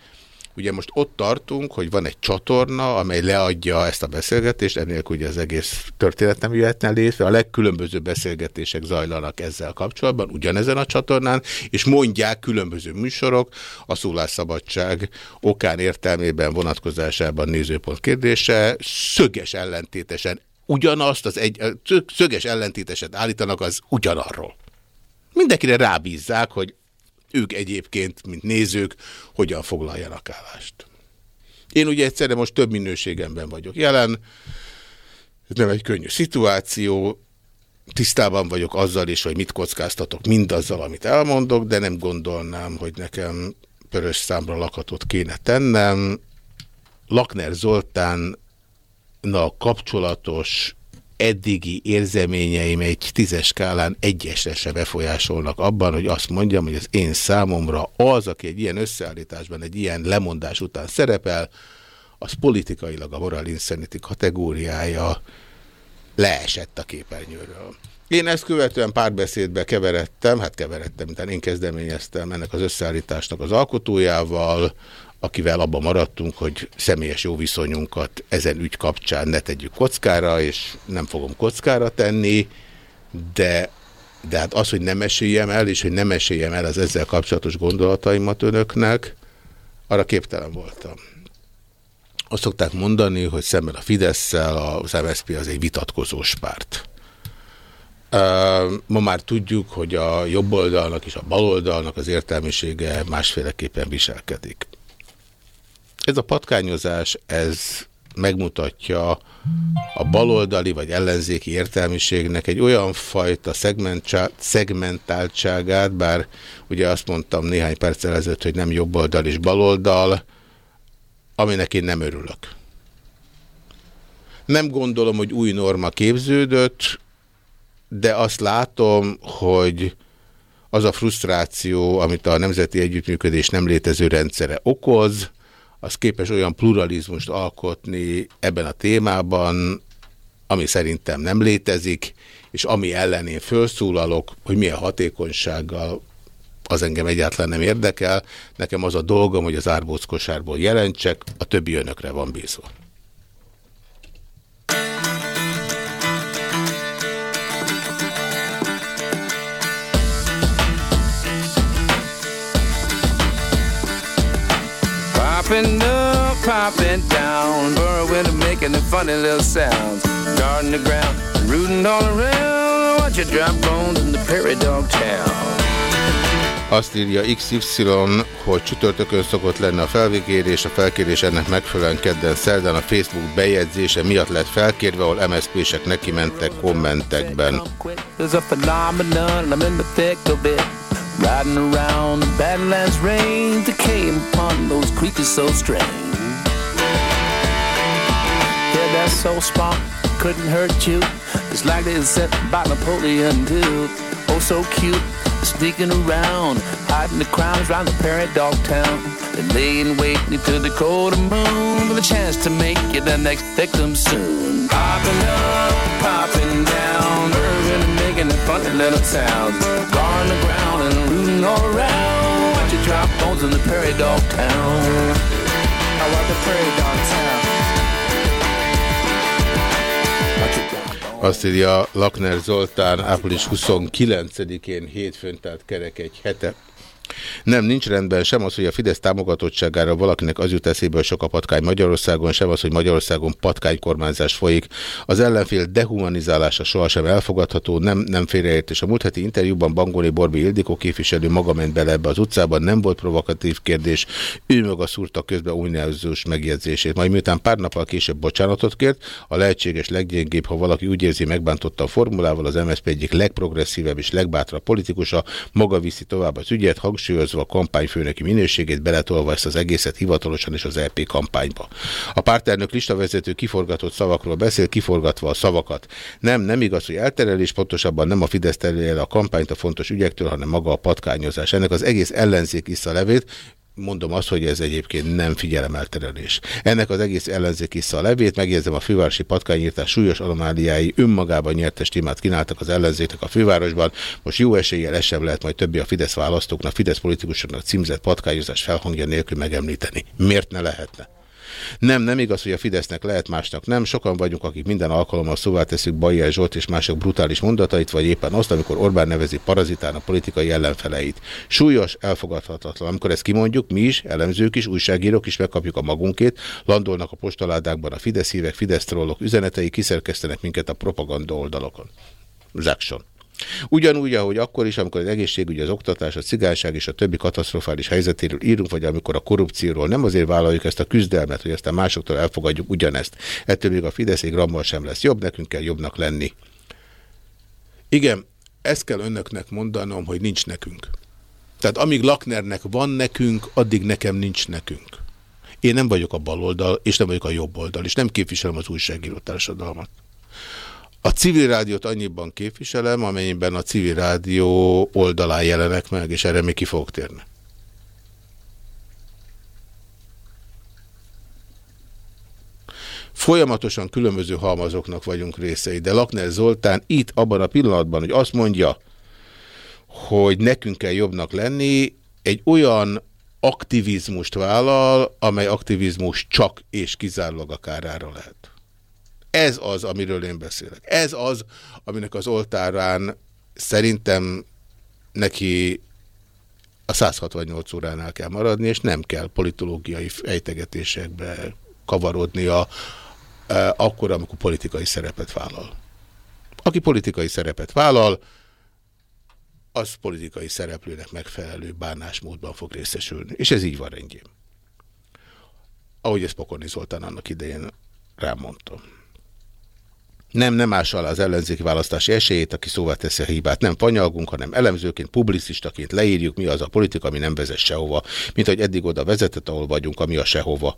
Ugye most ott tartunk, hogy van egy csatorna, amely leadja ezt a beszélgetést, enélkül ugye az egész történet nem jöhetne létre. A legkülönbözőbb beszélgetések zajlanak ezzel kapcsolatban, ugyanezen a csatornán, és mondják különböző műsorok a szólásszabadság okán értelmében vonatkozásában nézőpont kérdése, szöges ellentétesen ugyanazt, az egy, szöges ellentéteset állítanak az ugyanarról. Mindenkire rábízzák, hogy ők egyébként, mint nézők, hogyan foglaljanak állást. Én ugye egyszerre most több minőségemben vagyok jelen, ez nem egy könnyű szituáció, tisztában vagyok azzal is, hogy mit kockáztatok mindazzal, amit elmondok, de nem gondolnám, hogy nekem pörös számra lakatot kéne tennem. Lakner Zoltán kapcsolatos eddigi érzeményeim egy tízes skálán egyesre se befolyásolnak abban, hogy azt mondjam, hogy az én számomra az, aki egy ilyen összeállításban, egy ilyen lemondás után szerepel, az politikailag a moral insanity kategóriája leesett a képernyőről. Én ezt követően párbeszédbe keveredtem, hát keveredtem, mint én kezdeményeztem ennek az összeállításnak az alkotójával, akivel abban maradtunk, hogy személyes jó viszonyunkat ezen ügy kapcsán ne tegyük kockára, és nem fogom kockára tenni, de, de hát az, hogy nem meséljem el, és hogy nem meséljem el az ezzel kapcsolatos gondolataimat önöknek, arra képtelen voltam. Azt szokták mondani, hogy szemben a Fidesz-szel az MSZP az egy vitatkozós párt. Ma már tudjuk, hogy a jobb oldalnak és a bal oldalnak az értelmisége másféleképpen viselkedik. Ez a patkányozás, ez megmutatja a baloldali vagy ellenzéki értelmiségnek egy olyan fajta szegmentáltságát, bár ugye azt mondtam néhány perccel ezelőtt, hogy nem jobboldal és baloldal, aminek én nem örülök. Nem gondolom, hogy új norma képződött, de azt látom, hogy az a frusztráció, amit a nemzeti együttműködés nem létező rendszere okoz, az képes olyan pluralizmust alkotni ebben a témában, ami szerintem nem létezik, és ami ellen én felszólalok, hogy milyen hatékonysággal, az engem egyáltalán nem érdekel. Nekem az a dolgom, hogy az árbóckosárból jelentsek, a többi önökre van bízva. Popping up, popping down, burrowing making the funny little sounds. Guarding the ground, rooting all around, watch you drop bones in the prairie dog town. Azt írja XY, hogy csütörtökön szokott lenne a felvégérés, a felkérés ennek megfelelően kedden szerdán a Facebook bejegyzése miatt lett felkérve, ahol MSZP-sek neki mentek kommentekben. Riding around the Badlands range that came upon those creatures so strange. Yeah, that soul spot couldn't hurt you. It's like they set by Napoleon too. Oh, so cute, sneaking around, hiding the crowns around the parrot dog town. They lay in wait the cold of moon with a chance to make you the next victim soon. Popping up, popping down, urban making the funny little sounds. Bar on the ground and rooting all around. Watch you drop bones in the prairie dog town. I want the prairie dog town. Azt írja Lakner Zoltán április 29-én hétfőn, tehát kerek egy hete. Nem, nincs rendben sem az, hogy a Fidesz támogatottságára valakinek az jut eszébe, hogy sok a patkány Magyarországon, sem az, hogy Magyarországon patkánykormányzás folyik. Az ellenfél dehumanizálása sohasem elfogadható, nem, nem félreértés. A múlt heti interjúban Bangoli Borbi Ildikó képviselő maga ment bele ebbe az utcában, nem volt provokatív kérdés, ő maga szúrta közbe úgynevezős megjegyzését. Majd miután pár nappal később bocsánatot kért, a lehetséges leggyengébb, ha valaki úgy érzi, megbántotta a formulával, az MSZP egyik legprogresszívebb és legbátrabb politikusa, maga viszi tovább az ügyet, hangsúlyozva a kampányfőnöki minőségét, beletolva ezt az egészet hivatalosan és az LP kampányba. A pártelnök listavezető kiforgatott szavakról beszél, kiforgatva a szavakat. Nem, nem igaz, hogy elterelés, pontosabban nem a Fidesz terelje el a kampányt a fontos ügyektől, hanem maga a patkányozás. Ennek az egész ellenzék iszza levét, mondom azt, hogy ez egyébként nem figyelemelterelés. Ennek az egész ellenzék iszza a levét, megjegyzem a fővárosi patkányírtás súlyos anomáliái önmagában nyertes témát kínáltak az ellenzéknek a fővárosban. Most jó eséllyel ez sem lehet majd többi a Fidesz választóknak, Fidesz politikusoknak címzett patkányozás felhangja nélkül megemlíteni. Miért ne lehetne? Nem, nem igaz, hogy a Fidesznek lehet másnak. Nem, sokan vagyunk, akik minden alkalommal szóvá teszük Bajer Zsolt és mások brutális mondatait, vagy éppen azt, amikor Orbán nevezi parazitán a politikai ellenfeleit. Súlyos, elfogadhatatlan. Amikor ezt kimondjuk, mi is, elemzők is, újságírók is megkapjuk a magunkét, landolnak a postaládákban a Fidesz hívek, Fidesz trollok üzenetei, kiszerkesztenek minket a propaganda oldalokon. Zakson. Ugyanúgy, ahogy akkor is, amikor az egészségügy, az oktatás, a cigányság és a többi katasztrofális helyzetéről írunk, vagy amikor a korrupcióról nem azért vállaljuk ezt a küzdelmet, hogy aztán másoktól elfogadjuk ugyanezt. Ettől még a Fidesz egy sem lesz jobb, nekünk kell jobbnak lenni. Igen, ezt kell önöknek mondanom, hogy nincs nekünk. Tehát amíg Laknernek van nekünk, addig nekem nincs nekünk. Én nem vagyok a baloldal, és nem vagyok a jobb oldal, és nem képviselem az újságíró társadalmat. A civil rádiót annyiban képviselem, amennyiben a civil rádió oldalán jelenek meg, és erre még ki fogok térni. Folyamatosan különböző halmazoknak vagyunk részei, de Lakner Zoltán itt abban a pillanatban, hogy azt mondja, hogy nekünk kell jobbnak lenni, egy olyan aktivizmust vállal, amely aktivizmus csak és kizárólag a kárára lehet. Ez az, amiről én beszélek. Ez az, aminek az oltárán szerintem neki a 168 óránál kell maradni, és nem kell politológiai ejtegetésekbe kavarodnia eh, akkor, amikor politikai szerepet vállal. Aki politikai szerepet vállal, az politikai szereplőnek megfelelő bánásmódban fog részesülni. És ez így van rendjén. Ahogy ezt Pokorni Zoltán annak idején rámondtam. Nem, nem ássa az ellenzéki választási esélyét, aki szóvá teszi a hibát. Nem fanyalgunk, hanem elemzőként, publicistaként leírjuk, mi az a politika, ami nem vezet sehova. Mint hogy eddig oda vezetett, ahol vagyunk, ami a sehova.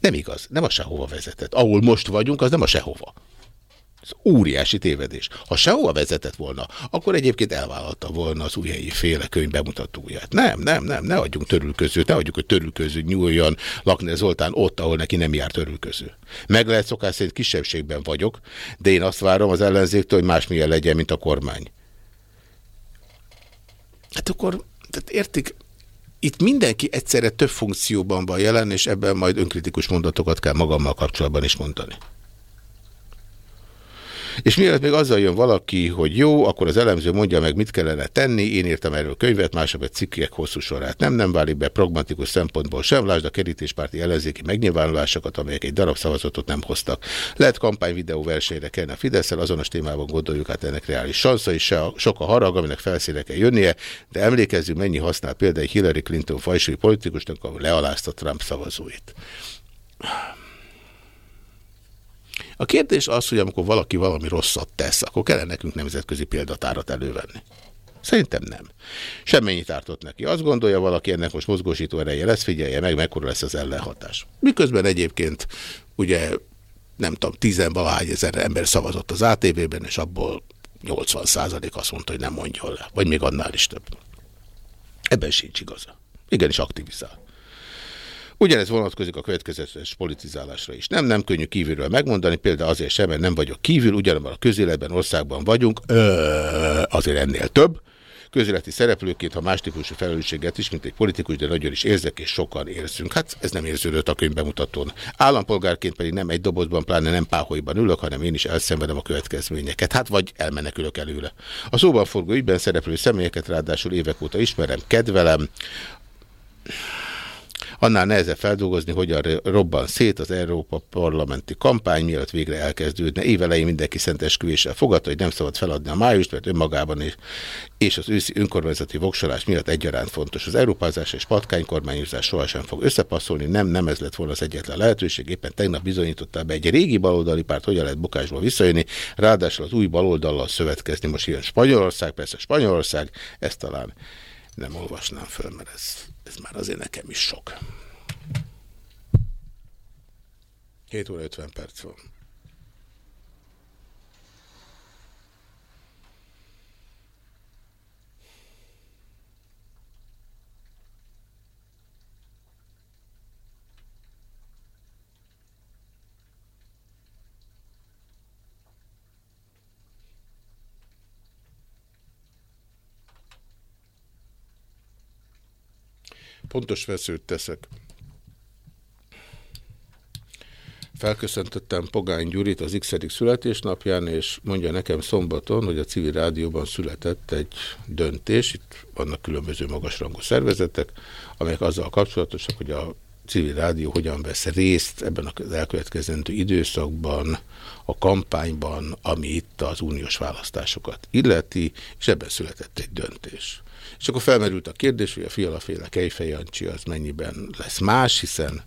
Nem igaz, nem a sehova vezetett. Ahol most vagyunk, az nem a sehova. Ez óriási tévedés. Ha sehova vezetett volna, akkor egyébként elvállalta volna az újhelyi féle könyv bemutatóját. Nem, nem, nem, ne adjunk törülközőt, ne adjuk, hogy törülköző nyúljon Lakner Zoltán ott, ahol neki nem jár törülköző. Meg lehet szokás szerint kisebbségben vagyok, de én azt várom az ellenzéktől, hogy másmilyen legyen, mint a kormány. Hát akkor, tehát értik, itt mindenki egyszerre több funkcióban van jelen, és ebben majd önkritikus mondatokat kell magammal kapcsolatban is mondani. És mielőtt még azzal jön valaki, hogy jó, akkor az elemző mondja meg, mit kellene tenni, én írtam erről könyvet, mások egy cikkek hosszú sorát. Nem, nem válik be pragmatikus szempontból sem, lásd a kerítéspárti ellenzéki megnyilvánulásokat, amelyek egy darab szavazatot nem hoztak. Lehet kampányvideó versenyre kellene a fidesz azonos témában gondoljuk át ennek reális sansza, a, sok a harag, aminek felszíre kell jönnie, de emlékezzünk, mennyi használ például Hillary Clinton fajsúly politikusnak, ahol lealázta Trump szavazóit. A kérdés az, hogy amikor valaki valami rosszat tesz, akkor kellene nekünk nemzetközi példatárat elővenni. Szerintem nem. Semmennyit ártott neki. Azt gondolja valaki, ennek most mozgósító ereje lesz, figyelje meg, mekkora lesz az ellenhatás. Miközben egyébként ugye nem tudom, tizenvalahány ezer ember szavazott az ATV-ben, és abból 80 százalék azt mondta, hogy nem mondjon le. Vagy még annál is több. Ebben sincs igaza. Igenis aktivizál. Ugyanez vonatkozik a következetes politizálásra is. Nem, nem könnyű kívülről megmondani, például azért sem, mert nem vagyok kívül, ugyanabban a közéletben, országban vagyunk, ö, azért ennél több. Közéleti szereplőként, ha más típusú felelősséget is, mint egy politikus, de nagyon is érzek, és sokan érzünk. Hát ez nem érződött a könyvbemutatón. Állampolgárként pedig nem egy dobozban, pláne nem páholyban ülök, hanem én is elszenvedem a következményeket. Hát vagy elmenekülök előle. A szóban forgó ügyben szereplő személyeket ráadásul évek óta ismerem, kedvelem annál nehezebb feldolgozni, hogyan robban szét az Európa parlamenti kampány, mielőtt végre elkezdődne. Évelején mindenki szentesküvéssel fogadta, hogy nem szabad feladni a májust, mert önmagában is, és az őszi önkormányzati voksolás miatt egyaránt fontos. Az európázás és patkánykormányozás sohasem fog összepasszolni, nem, nem ez lett volna az egyetlen lehetőség. Éppen tegnap bizonyította be egy régi baloldali párt, hogyan lehet bukásból visszajönni, ráadásul az új baloldallal szövetkezni. Most ilyen Spanyolország, persze Spanyolország, ezt talán nem olvasnám föl, mert ez ez már azért nekem is sok. 7 óra 50 perc van. Pontos veszőt teszek. Felköszöntöttem Pogány Gyurit az x születésnapján, és mondja nekem szombaton, hogy a civil rádióban született egy döntés, itt vannak különböző magasrangú szervezetek, amelyek azzal kapcsolatosak, hogy a civil rádió hogyan vesz részt ebben az elkövetkezendő időszakban, a kampányban, ami itt az uniós választásokat illeti, és ebben született egy döntés. És akkor felmerült a kérdés, hogy a fialaféle Kejfej Jancsi az mennyiben lesz más, hiszen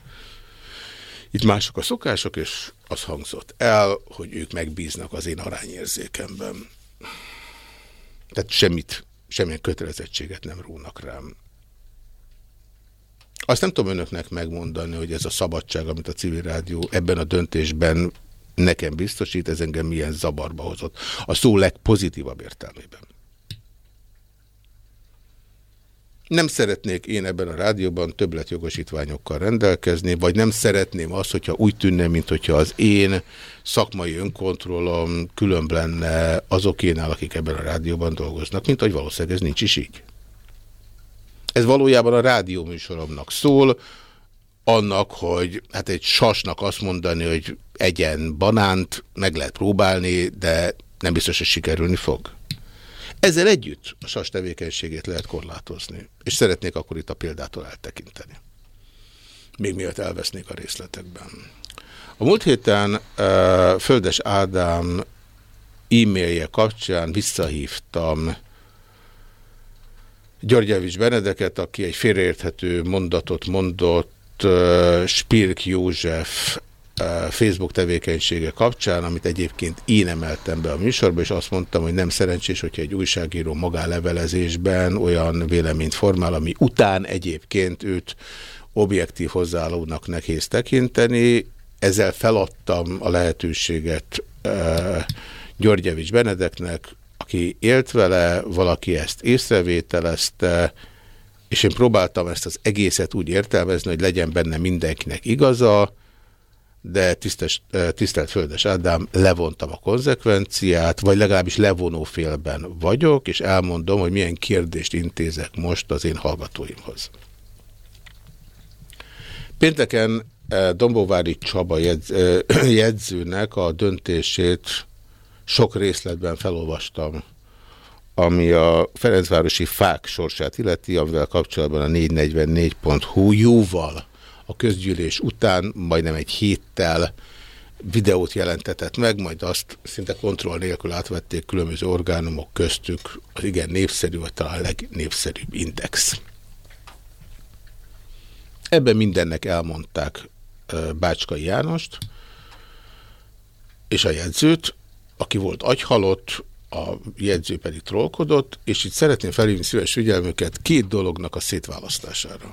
itt mások a szokások, és az hangzott el, hogy ők megbíznak az én arányérzékemben. Tehát semmit, semmilyen kötelezettséget nem rónak rám. Azt nem tudom önöknek megmondani, hogy ez a szabadság, amit a civil rádió ebben a döntésben nekem biztosít, ez engem milyen zavarba hozott. A szó legpozitívabb értelmében. Nem szeretnék én ebben a rádióban többletjogosítványokkal rendelkezni, vagy nem szeretném azt, hogyha úgy tűnne, mint hogyha az én szakmai önkontrollom különb lenne azokénál, akik ebben a rádióban dolgoznak, mint hogy valószínűleg ez nincs is így. Ez valójában a rádióműsoromnak szól, annak, hogy hát egy sasnak azt mondani, hogy egyen banánt meg lehet próbálni, de nem biztos, hogy sikerülni fog. Ezzel együtt a SAS tevékenységét lehet korlátozni. És szeretnék akkor itt a példától eltekinteni. Még miatt elvesznék a részletekben. A múlt héten uh, Földes Ádám e-mailje kapcsán visszahívtam Györgyevics Benedeket, aki egy félreérthető mondatot mondott Spirk József Facebook tevékenysége kapcsán, amit egyébként én emeltem be a műsorba, és azt mondtam, hogy nem szerencsés, hogyha egy újságíró magálevelezésben olyan véleményt formál, ami után egyébként őt objektív hozzáállónak nehéz tekinteni. Ezzel feladtam a lehetőséget Györgyevics Benedeknek, aki élt vele, valaki ezt észrevételezte, és én próbáltam ezt az egészet úgy értelmezni, hogy legyen benne mindenkinek igaza, de tisztes, tisztelt Földes Ádám, levontam a konzekvenciát, vagy legalábbis levonó félben vagyok, és elmondom, hogy milyen kérdést intézek most az én hallgatóimhoz. Pénteken Dombóvári Csaba jedz, jegyzőnek a döntését sok részletben felolvastam, ami a Ferencvárosi fák sorsát illeti, amivel kapcsolatban a 444.hu jóval a közgyűlés után majdnem egy héttel videót jelentetett meg, majd azt szinte kontroll nélkül átvették különböző orgánumok köztük az igen népszerű, vagy talán legnépszerűbb index. Ebben mindennek elmondták Bácskai Jánost, és a jegyzőt, aki volt agyhalott, a jegyző pedig trollkodott, és itt szeretném felhívni szíves figyelmüket két dolognak a szétválasztására.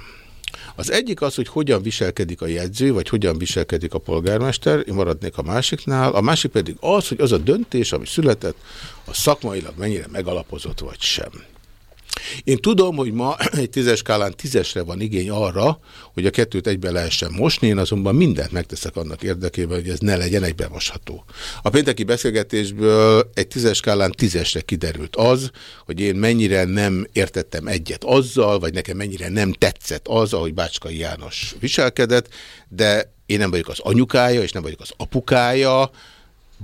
Az egyik az, hogy hogyan viselkedik a jegyző, vagy hogyan viselkedik a polgármester, én maradnék a másiknál, a másik pedig az, hogy az a döntés, ami született, a szakmailag mennyire megalapozott vagy sem. Én tudom, hogy ma egy tízes skálán tízesre van igény arra, hogy a kettőt egybe lehessen mosni, én azonban mindent megteszek annak érdekében, hogy ez ne legyen egybemosható. A pénteki beszélgetésből egy tízes skálán tízesre kiderült az, hogy én mennyire nem értettem egyet azzal, vagy nekem mennyire nem tetszett az, ahogy Bácskai János viselkedett, de én nem vagyok az anyukája, és nem vagyok az apukája,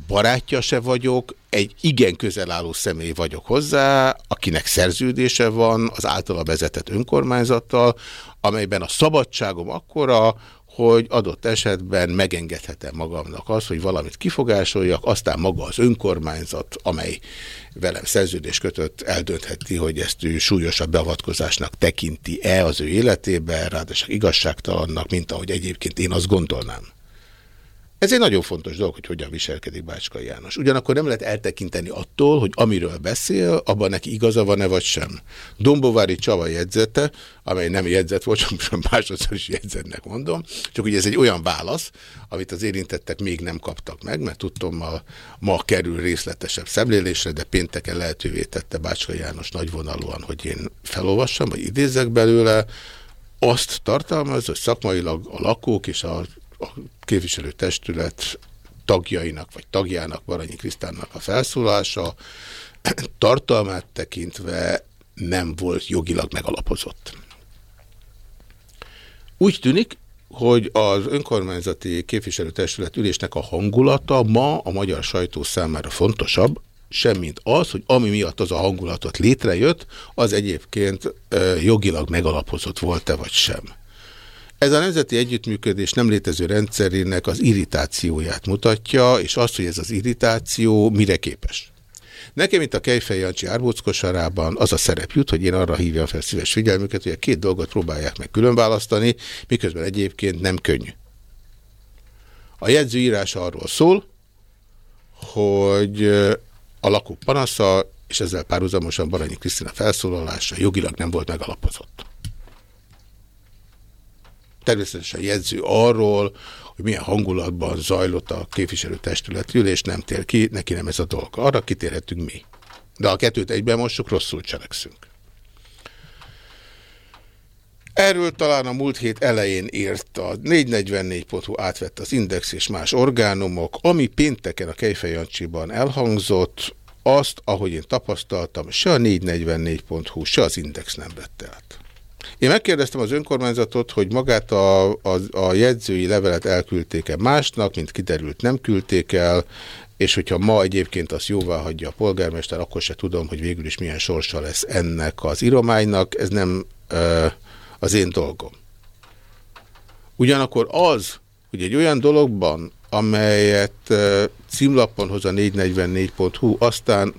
barátja se vagyok, egy igen közel álló személy vagyok hozzá, akinek szerződése van az általa vezetett önkormányzattal, amelyben a szabadságom akkora, hogy adott esetben megengedhetem magamnak azt, hogy valamit kifogásoljak, aztán maga az önkormányzat, amely velem szerződés kötött, eldöntheti, hogy ezt ő súlyosabb beavatkozásnak tekinti-e az ő életében, ráadásul igazságtalannak, mint ahogy egyébként én azt gondolnám. Ez egy nagyon fontos dolog, hogy hogyan viselkedik Bácska János. Ugyanakkor nem lehet eltekinteni attól, hogy amiről beszél, abban neki igaza van-e vagy sem. Dombovári Csava jegyzete, amely nem jegyzet volt, csak másodszor is jegyzetnek mondom, csak ugye ez egy olyan válasz, amit az érintettek még nem kaptak meg, mert tudtom, ma, ma kerül részletesebb szemlélésre, de pénteken lehetővé tette Bácska János nagyvonalúan, hogy én felolvassam, vagy idézek belőle, azt tartalmaz, hogy szakmailag a lakók és a a képviselőtestület tagjainak, vagy tagjának, Baranyi Krisztánnak a felszólása tartalmát tekintve nem volt jogilag megalapozott. Úgy tűnik, hogy az önkormányzati képviselőtestület ülésnek a hangulata ma a magyar sajtó számára fontosabb, semmint az, hogy ami miatt az a hangulatot létrejött, az egyébként jogilag megalapozott volt-e vagy sem. Ez a nemzeti együttműködés nem létező rendszerének az irritációját mutatja, és azt, hogy ez az irritáció mire képes. Nekem itt a Kejfej Jancsi árbóckosarában az a szerep jut, hogy én arra hívjam fel szíves figyelmüket, hogy a két dolgot próbálják meg különválasztani, miközben egyébként nem könnyű. A jegyzőírás arról szól, hogy a lakók panasza, és ezzel párhuzamosan Baranyi Krisztina felszólalása jogilag nem volt megalapozott. Természetesen jegyző arról, hogy milyen hangulatban zajlott a képviselőtestület ülés, nem tér ki, neki nem ez a dolga. Arra kitérhetünk mi. De a kettőt egyben mossuk, rosszul cselekszünk. Erről talán a múlt hét elején írt a 444.hu átvett az Index és más orgánumok, ami pénteken a Kejfejancsiban elhangzott, azt, ahogy én tapasztaltam, se a 444.hu, se az Index nem vette át. Én megkérdeztem az önkormányzatot, hogy magát a, a, a jegyzői levelet elküldték-e másnak, mint kiderült nem küldték el, és hogyha ma egyébként azt jóvá hagyja a polgármester, akkor se tudom, hogy végül is milyen sorsa lesz ennek az írománynak, ez nem ö, az én dolgom. Ugyanakkor az, hogy egy olyan dologban, amelyet ö, címlapon hoz a 444.hu, aztán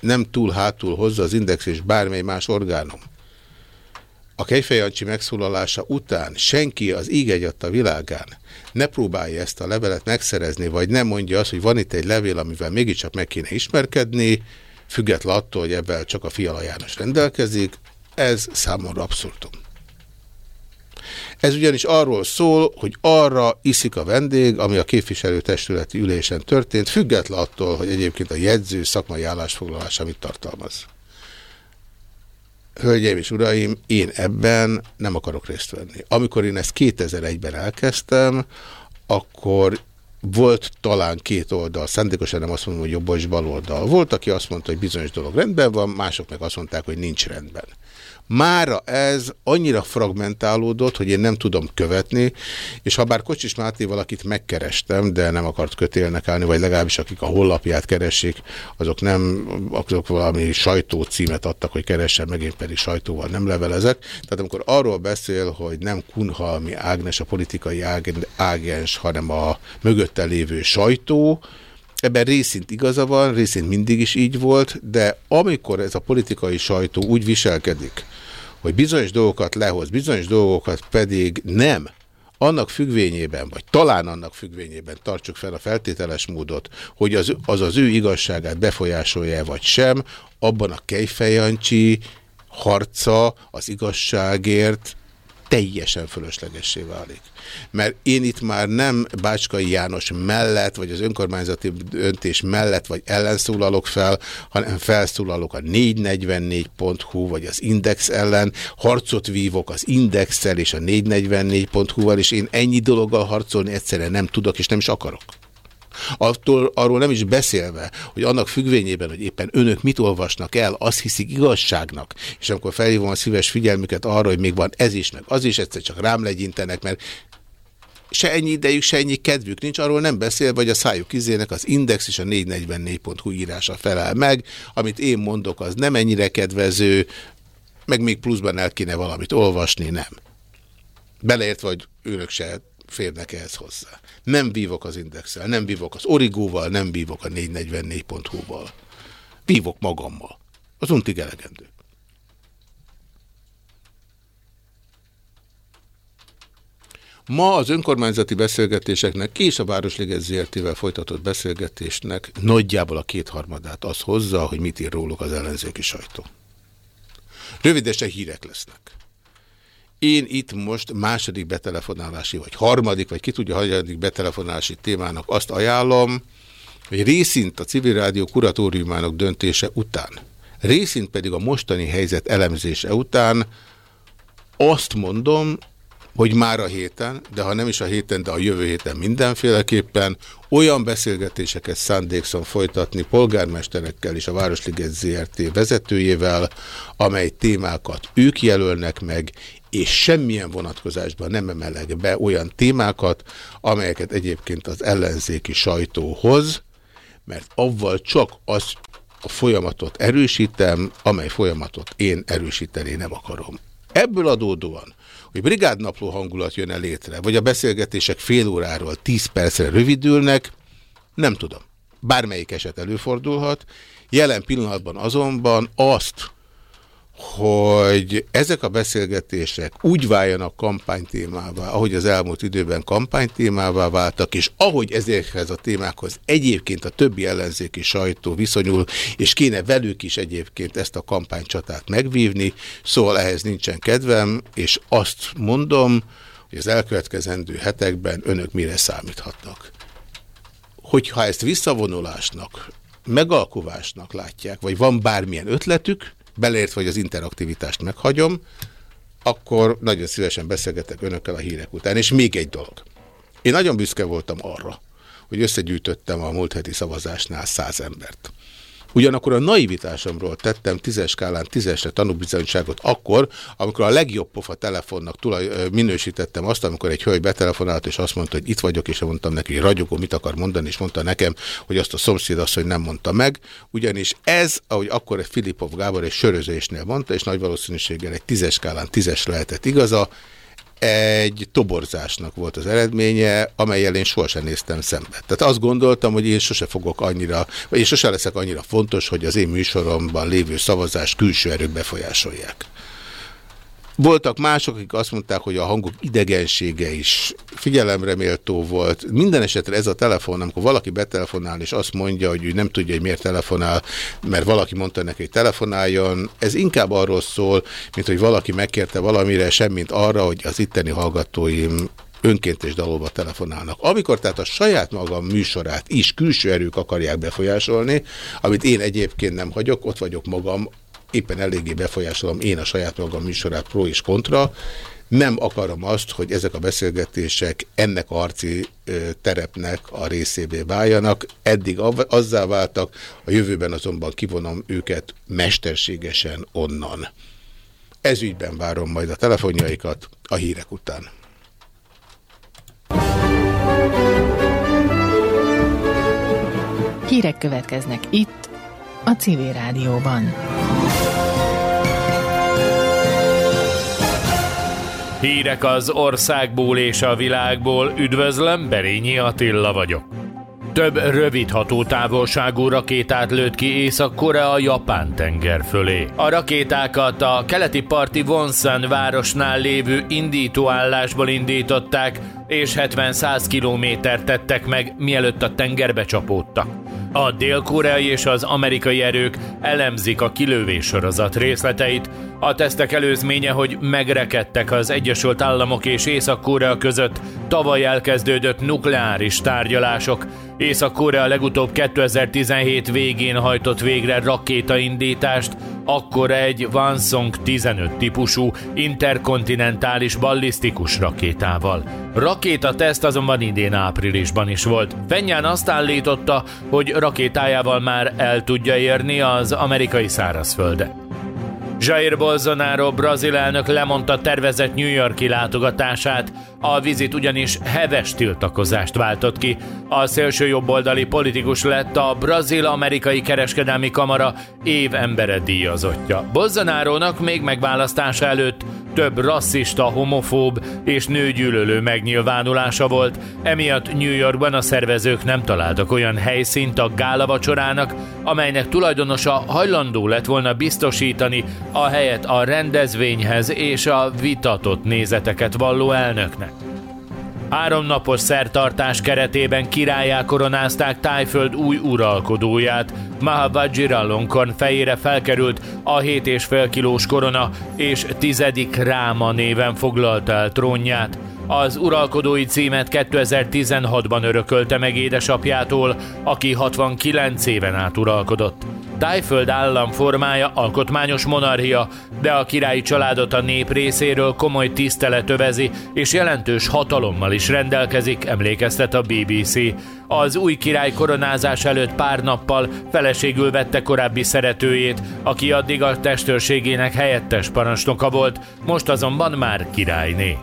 nem túl hátul hozza az Index és bármely más orgánum, a Kejfejancsi megszólalása után senki az íg a világán ne próbálja ezt a levelet megszerezni, vagy nem mondja azt, hogy van itt egy levél, amivel mégiscsak meg kéne ismerkedni, független attól, hogy ebben csak a Fiala János rendelkezik, ez számomra abszurdum. Ez ugyanis arról szól, hogy arra iszik a vendég, ami a képviselőtestületi ülésen történt, független attól, hogy egyébként a jegyző szakmai állásfoglalása mit tartalmaz. Hölgyeim és uraim, én ebben nem akarok részt venni. Amikor én ezt 2001-ben elkezdtem, akkor volt talán két oldal, szándékosan nem azt mondom, hogy jobb és bal oldal. Volt, aki azt mondta, hogy bizonyos dolog rendben van, mások meg azt mondták, hogy nincs rendben. Mára ez annyira fragmentálódott, hogy én nem tudom követni, és ha bár Kocsis Máté valakit megkerestem, de nem akart kötélnek állni, vagy legalábbis akik a hollapját keresik, azok nem, azok valami sajtócímet adtak, hogy keressen meg, én pedig sajtóval nem levelezek. Tehát amikor arról beszél, hogy nem Kunhalmi Ágnes a politikai ágens, hanem a mögötte lévő sajtó, Ebben részint igaza van, részint mindig is így volt, de amikor ez a politikai sajtó úgy viselkedik, hogy bizonyos dolgokat lehoz, bizonyos dolgokat pedig nem, annak függvényében, vagy talán annak függvényében tartsuk fel a feltételes módot, hogy az az, az ő igazságát befolyásolja vagy sem, abban a Kejfejancsi harca az igazságért teljesen fölöslegessé válik. Mert én itt már nem Bácskai János mellett, vagy az önkormányzati döntés mellett, vagy ellenszólalok fel, hanem felszólalok a 444.hu, vagy az Index ellen, harcot vívok az Indexel és a 444.hu-val, és én ennyi dologgal harcolni egyszerűen nem tudok, és nem is akarok. Attól, arról nem is beszélve, hogy annak függvényében, hogy éppen önök mit olvasnak el, azt hiszik igazságnak, és amikor felhívom a szíves figyelmüket arra, hogy még van ez is, meg az is, egyszer csak rám legyintenek, mert se ennyi idejük, se ennyi kedvük nincs, arról nem beszél, vagy a szájuk izének az Index és a 444.hu írása felel meg, amit én mondok, az nem ennyire kedvező, meg még pluszban el kéne valamit olvasni, nem. Beleértve, hogy őrök se férnek ehhez hozzá. Nem vívok az Indexel, nem vívok az Origóval, nem vívok a 444.hu-val. Vívok magammal. Az untig elegendő. Ma az önkormányzati beszélgetéseknek és a Városliget ZRT-vel folytatott beszélgetésnek nagyjából a kétharmadát az hozza, hogy mit ír róluk az ellenzéki sajtó. Rövidesen hírek lesznek. Én itt most második betelefonálási, vagy harmadik, vagy ki tudja, harmadik betelefonálási témának azt ajánlom, hogy részint a civil rádió kuratóriumának döntése után, részint pedig a mostani helyzet elemzése után azt mondom, hogy már a héten, de ha nem is a héten, de a jövő héten mindenféleképpen olyan beszélgetéseket szándékszom folytatni polgármesterekkel és a Városliget ZRT. vezetőjével, amely témákat ők jelölnek meg, és semmilyen vonatkozásban nem emelek be olyan témákat, amelyeket egyébként az ellenzéki sajtóhoz, mert avval csak az a folyamatot erősítem, amely folyamatot én erősíteni nem akarom. Ebből adódóan, hogy brigádnapló hangulat jön el létre, vagy a beszélgetések fél óráról tíz percre rövidülnek, nem tudom. Bármelyik eset előfordulhat. Jelen pillanatban azonban azt, hogy ezek a beszélgetések úgy váljanak kampánytémává, ahogy az elmúlt időben kampánytémává váltak, és ahogy ezekhez a témákhoz egyébként a többi ellenzéki sajtó viszonyul, és kéne velük is egyébként ezt a kampánycsatát megvívni, szóval ehhez nincsen kedvem, és azt mondom, hogy az elkövetkezendő hetekben önök mire számíthatnak. Hogyha ezt visszavonulásnak, megalkovásnak látják, vagy van bármilyen ötletük, beleért, hogy az interaktivitást meghagyom, akkor nagyon szívesen beszélgetek önökkel a hírek után. És még egy dolog. Én nagyon büszke voltam arra, hogy összegyűjtöttem a múlt heti szavazásnál száz embert. Ugyanakkor a naivitásomról tettem tízes skálán tízesre tanúbizonyságot akkor, amikor a legjobb pofa telefonnak tulaj, minősítettem azt, amikor egy hölgy betelefonált, és azt mondta, hogy itt vagyok, és mondtam neki, hogy ragyogó, mit akar mondani, és mondta nekem, hogy azt a szomszéd azt, hogy nem mondta meg. Ugyanis ez, ahogy akkor egy Filipov Gábor egy sörözésnél mondta, és nagy valószínűséggel egy tízes skálán tízes lehetett igaza, egy toborzásnak volt az eredménye, amelyel én sohasem néztem szembe. Tehát azt gondoltam, hogy én sose fogok annyira, vagy én sose leszek annyira fontos, hogy az én műsoromban lévő szavazást külső erők befolyásolják. Voltak mások, akik azt mondták, hogy a hangok idegensége is figyelemre méltó volt. Minden esetre ez a telefon, amikor valaki betelefonál, és azt mondja, hogy ő nem tudja, hogy miért telefonál, mert valaki mondta neki, hogy telefonáljon, ez inkább arról szól, mint hogy valaki megkérte valamire, semmint arra, hogy az itteni hallgatóim önként és dalolva telefonálnak. Amikor tehát a saját magam műsorát is külső erők akarják befolyásolni, amit én egyébként nem hagyok, ott vagyok magam éppen eléggé befolyásolom én a saját magam műsorát pro és kontra, nem akarom azt, hogy ezek a beszélgetések ennek a harci terepnek a részévé váljanak. Eddig azzá váltak, a jövőben azonban kivonom őket mesterségesen onnan. Ezügyben várom majd a telefonjaikat a hírek után. Hírek következnek itt, a Civil Rádióban. Hírek az országból és a világból. Üdvözlöm, Berényi Attila vagyok. Több rövid hatótávolságú rakétát lőtt ki Észak-Korea Japán tenger fölé. A rakétákat a keleti parti Wonsan városnál lévő indítóállásból indították, és 70-100 kilométert tettek meg, mielőtt a tengerbe csapódtak. A dél-koreai és az amerikai erők elemzik a kilövés sorozat részleteit. A tesztek előzménye, hogy megrekedtek az Egyesült Államok és Észak-Korea között tavaly elkezdődött nukleáris tárgyalások. Észak-Korea legutóbb 2017 végén hajtott végre rakétaindítást, akkor egy Wansong 15 típusú interkontinentális ballisztikus rakétával. Rakétateszt azonban idén áprilisban is volt. Fenyán azt állította, hogy rakétájával már el tudja érni az amerikai szárazföldet. Jair Bolsonaro brazil elnök lemondta tervezett New Yorki látogatását, a vizit ugyanis heves tiltakozást váltott ki. A szélső jobboldali politikus lett a Brazil-Amerikai Kereskedelmi Kamara év embere díjazottja. Bolsonarónak még megválasztása előtt több rasszista, homofób és nőgyűlölő megnyilvánulása volt, emiatt New Yorkban a szervezők nem találtak olyan helyszínt a gála vacsorának, amelynek tulajdonosa hajlandó lett volna biztosítani a helyet a rendezvényhez és a vitatott nézeteket valló elnöknek. Háromnapos szertartás keretében királyá koronázták Tájföld új uralkodóját. Mahavajiralongkorn fejére felkerült a 7,5 kilós korona, és tizedik Ráma néven foglalta el trónját. Az uralkodói címet 2016-ban örökölte meg édesapjától, aki 69 éven át uralkodott. Tájföld állam formája alkotmányos monarchia, de a királyi családot a nép részéről komoly tisztelet övezi, és jelentős hatalommal is rendelkezik, emlékeztet a BBC. Az új király koronázás előtt pár nappal feleségül vette korábbi szeretőjét, aki addig a testőrségének helyettes parancsnoka volt, most azonban már királyné.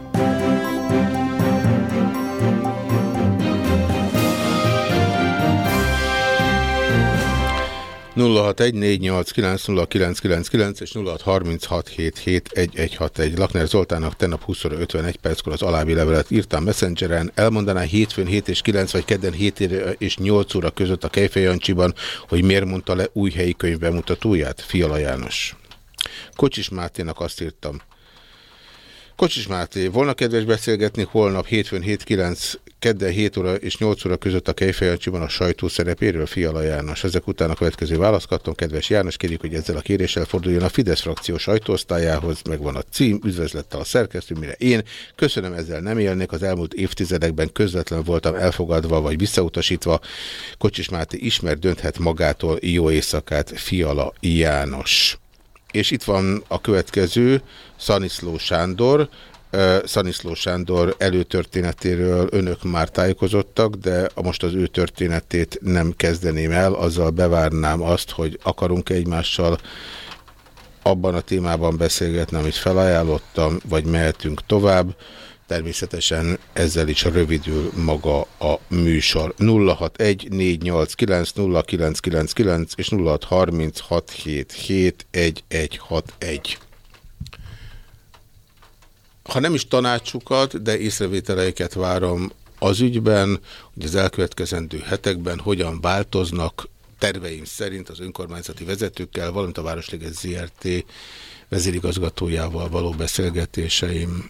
0614890999 és 0636771161. Lakner Zoltánnak tennap 20 óra 51 perckor az alábbi levelet írtam Messengeren, elmondaná hétfőn 7 és 9 vagy kedden 7 és 8 óra között a Kejfej Jancsiban, hogy miért mondta le új helyi könyv bemutatóját? Fiala János. Kocsis Máténak azt írtam. Kocsis Máté, volna kedves beszélgetni holnap hétfőn 7-9 kedden 7 óra és 8 óra között a Kejfejancsiban a sajtó szerepéről Fiala János. Ezek után a következő válaszkaton, kedves János, kérjük, hogy ezzel a kéréssel forduljon a Fidesz frakció sajtóosztályához, megvan a cím, üdvözlettel a szerkesztő, mire én köszönöm ezzel nem élnék, az elmúlt évtizedekben közvetlen voltam elfogadva vagy visszautasítva. Kocsis Máté ismer dönthet magától jó éjszakát, Fiala János. És itt van a következő, Szaniszló Sándor, Szaniszló Sándor előtörténetéről önök már tájékozottak, de most az ő történetét nem kezdeném el, azzal bevárnám azt, hogy akarunk -e egymással abban a témában beszélgetni, amit felajánlottam, vagy mehetünk tovább. Természetesen ezzel is rövidül maga a műsor. 061 489 0999 és 0636771161 ha nem is tanácsukat, de észrevételeiket várom az ügyben, hogy az elkövetkezendő hetekben hogyan változnak terveim szerint az önkormányzati vezetőkkel, valamint a Városliget ZRT. vezérigazgatójával való beszélgetéseim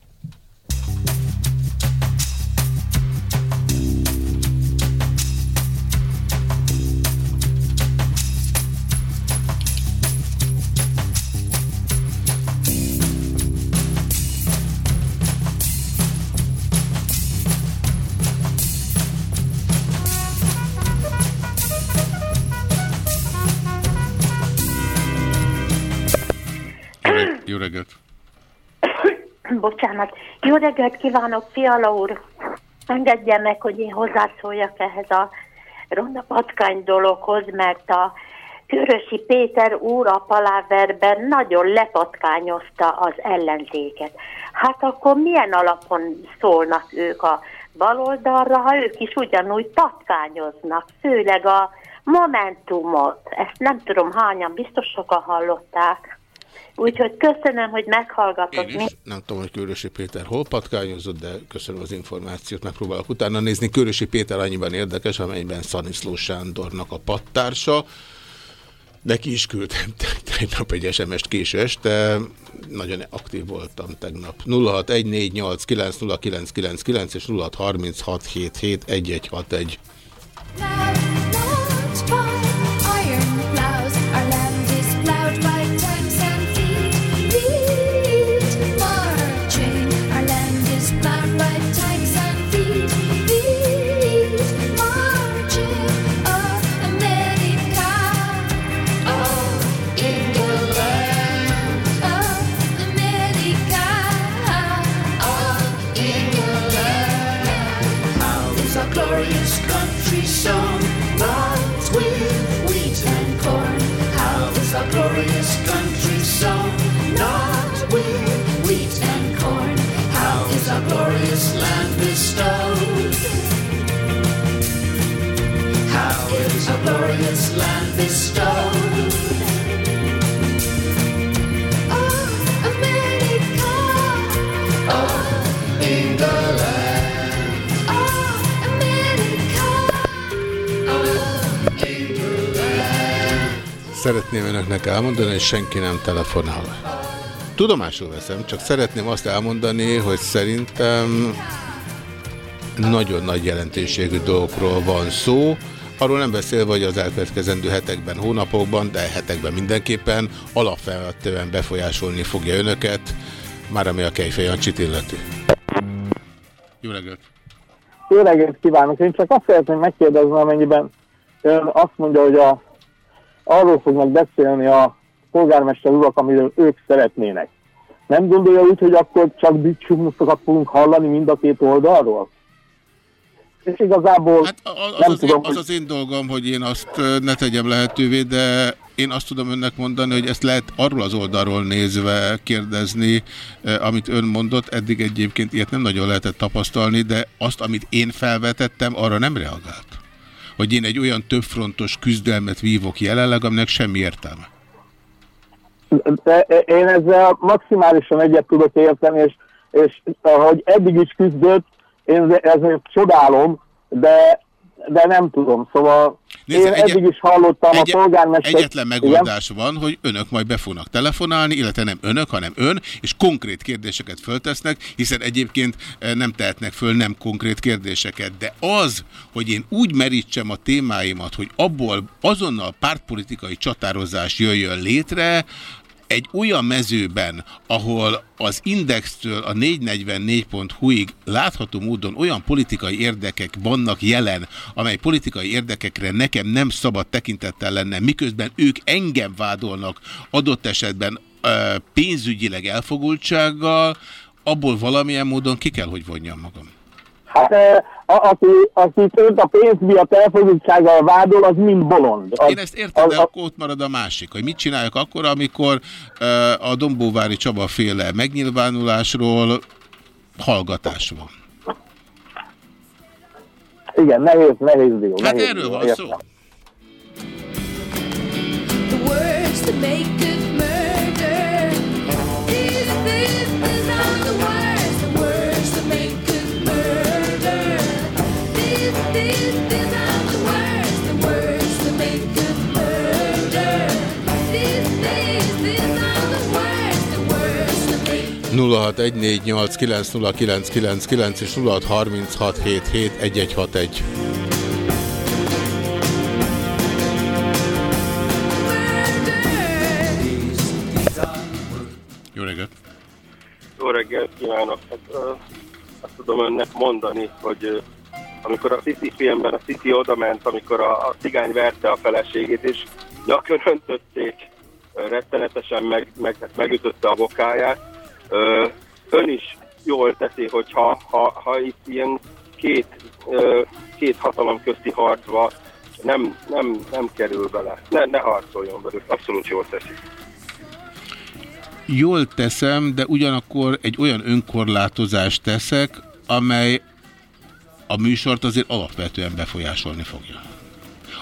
Jó reggelt! Bocsánat. Jó reggelt kívánok, Fiala úr! Engedje meg, hogy én hozzászóljak ehhez a ronda patkány dologhoz, mert a Körösi Péter úr a paláverben nagyon lepatkányozta az ellenzéket. Hát akkor milyen alapon szólnak ők a baloldalra, ha ők is ugyanúgy patkányoznak, főleg a Momentumot. Ezt nem tudom hányan, biztos sokan hallották. Úgyhogy köszönöm, hogy meghallgatott. Én nem tudom, hogy Körösi Péter hol patkányozott, de köszönöm az információt, megpróbálok utána nézni. Körösi Péter annyiban érdekes, amelyben Szaniszló Sándornak a pattársa. Neki is küldtem tegnap egy SMS-t késő este, nagyon aktív voltam tegnap. 0614890999 és 0636771161. glorious land bestowed? Oh! Oh, England! Szeretném önöknek elmondani, hogy senki nem telefonál. Tudomásul veszem, csak szeretném azt elmondani, hogy szerintem nagyon nagy jelentőségű dolgokról van szó, arról nem beszélve, hogy az elkövetkezendő hetekben, hónapokban, de hetekben mindenképpen alapvetően befolyásolni fogja önöket, már ami a Kejfej Jancsit illeti. Jó reggelt! Jó reggelt kívánok! Én csak azt szeretném megkérdezni, amennyiben ön azt mondja, hogy a arról fognak beszélni a polgármester urak, amiről ők szeretnének. Nem gondolja úgy, hogy akkor csak dicsumusztokat fogunk hallani mind a két oldalról? És igazából hát az, nem az, tudom, én, az az én dolgom, hogy én azt ne tegyem lehetővé, de én azt tudom önnek mondani, hogy ezt lehet arról az oldalról nézve kérdezni, amit ön mondott. Eddig egyébként ilyet nem nagyon lehetett tapasztalni, de azt, amit én felvetettem, arra nem reagált hogy én egy olyan többfrontos küzdelmet vívok jelenleg, aminek semmi értelme. De én ezzel maximálisan egyet tudok érteni, és, és ahogy eddig is küzdött, én ezért csodálom, de de nem tudom, szóval Nézze, én eddig is hallottam egy, a polgármester... Egyetlen megoldás igen? van, hogy önök majd be fognak telefonálni, illetve nem önök, hanem ön, és konkrét kérdéseket föltesznek, hiszen egyébként eh, nem tehetnek föl nem konkrét kérdéseket. De az, hogy én úgy merítsem a témáimat, hogy abból azonnal pártpolitikai csatározás jöjjön létre, egy olyan mezőben, ahol az Indextől a 444.hu-ig látható módon olyan politikai érdekek vannak jelen, amely politikai érdekekre nekem nem szabad tekintettel lenne, miközben ők engem vádolnak adott esetben pénzügyileg elfogultsággal, abból valamilyen módon ki kell, hogy vonjam magam. Hát a, aki, aki önt a pénz miatt elfogultsággal vádol, az mind bolond. Az, Én ezt értem, de akkor ott marad a másik, hogy mit csináljak akkor, amikor uh, a Dombóvári Csaba féle megnyilvánulásról hallgatás van. Igen, nehéz, nehéz dió. Hát nehéz erről van szó. The words that make good és 0636771161. Jó reggelt! Jó reggelt kívánok! Hát, azt tudom önnek mondani, hogy amikor a City filmben a City oda ment, amikor a, a cigány verte a feleségét, és gyakran öntötték, rettenetesen meg, meg, megütötte a bokáját, ön is jól teszi, hogyha ha, ha itt ilyen két, két hatalom közti harcba nem, nem, nem kerül bele. Ne, ne harcoljon velük, abszolút jól teszi. Jól teszem, de ugyanakkor egy olyan önkorlátozást teszek, amely a műsort azért alapvetően befolyásolni fogja.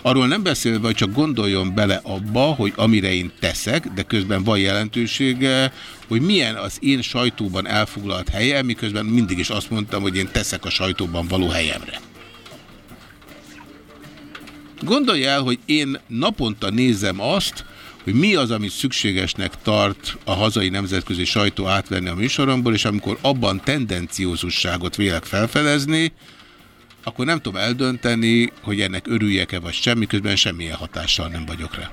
Arról nem beszélve, hogy csak gondoljon bele abba, hogy amire én teszek, de közben van jelentősége, hogy milyen az én sajtóban elfoglalt helye, miközben mindig is azt mondtam, hogy én teszek a sajtóban való helyemre. Gondolja el, hogy én naponta nézem azt, hogy mi az, amit szükségesnek tart a hazai nemzetközi sajtó átvenni a műsoromból, és amikor abban tendenciózusságot vélek felfedezni, akkor nem tudom eldönteni, hogy ennek örüljek-e vagy semmi, közben semmilyen hatással nem vagyok rá.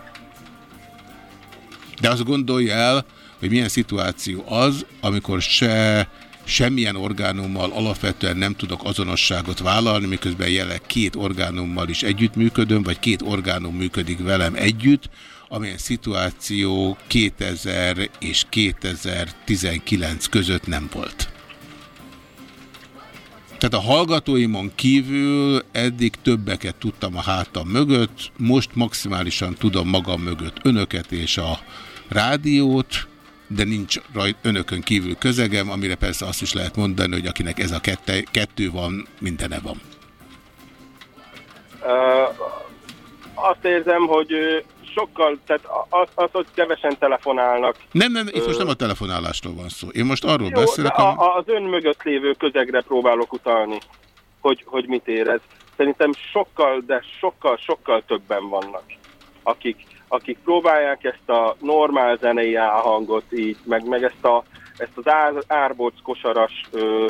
De azt gondolja el, hogy milyen szituáció az, amikor se semmilyen orgánummal alapvetően nem tudok azonosságot vállalni, miközben jelenleg két orgánummal is együttműködöm, vagy két orgánum működik velem együtt, amilyen szituáció 2000 és 2019 között nem volt. Tehát a hallgatóimon kívül eddig többeket tudtam a hátam mögött, most maximálisan tudom magam mögött önöket és a rádiót, de nincs rajt önökön kívül közegem, amire persze azt is lehet mondani, hogy akinek ez a kette, kettő van, mindene van. Uh, azt érzem, hogy sokkal, tehát az, az, hogy kevesen telefonálnak. Nem, nem, itt most nem a telefonálásról van szó. Én most arról Jó, beszélek, a, a, az ön mögött lévő közegre próbálok utalni, hogy, hogy mit érez. Szerintem sokkal, de sokkal, sokkal többen vannak, akik, akik próbálják ezt a normál zenei hangot így, meg, meg ezt, a, ezt az ár, árboc kosaras ö,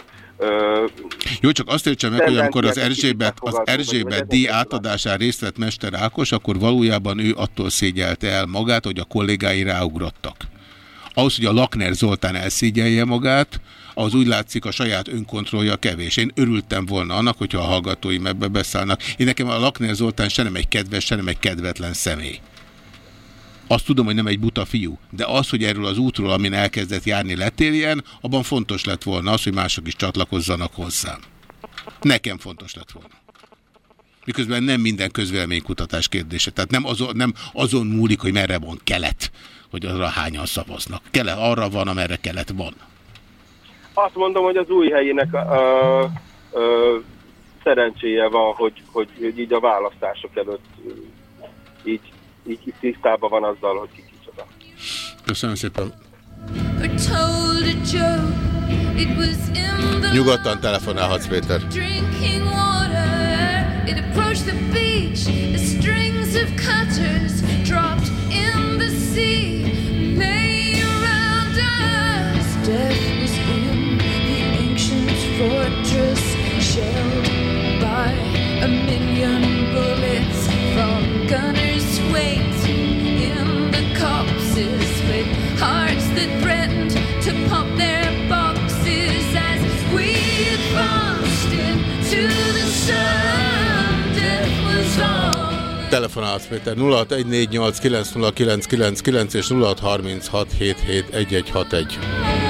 Jó, csak azt értsem meg, hogy amikor az Erzsébet, az Erzsébet díj átadásán részt vett Mester Ákos, akkor valójában ő attól szégyelte el magát, hogy a kollégái ráugrottak. Ahhoz, hogy a Lakner Zoltán elszégyelje magát, az úgy látszik a saját önkontrollja kevés. Én örültem volna annak, hogyha a hallgatóim ebbe beszállnak. Én nekem a Lakner Zoltán se nem egy kedves, se nem egy kedvetlen személy. Azt tudom, hogy nem egy buta fiú, de az, hogy erről az útról, amin elkezdett járni, letérjen, abban fontos lett volna az, hogy mások is csatlakozzanak hozzám. Nekem fontos lett volna. Miközben nem minden közvéleménykutatás kérdése. Tehát nem azon, nem azon múlik, hogy merre van kelet, hogy arra hányan szavaznak. Kelet arra van, amerre kelet van. azt mondom, hogy az új helyének ö, ö, szerencséje van, hogy, hogy, hogy így a választások előtt így, így, így tisztában van azzal, hogy ki kicsoda. Köszönöm szépen. Nyugodtan telefonálhatsz, Péter. Shelled by a million bullets from gunners Telefonálhatsz, Péter. 0614890999 és 0636771161.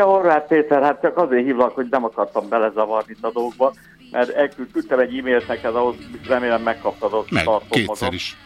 Szia, Horváth Péter, hát csak azért hívlak, hogy nem akartam belezavarni a dolgokba, mert elküldtem egy e-mailt neked, ahhoz remélem megkaptad ott. Meg, kétszer is.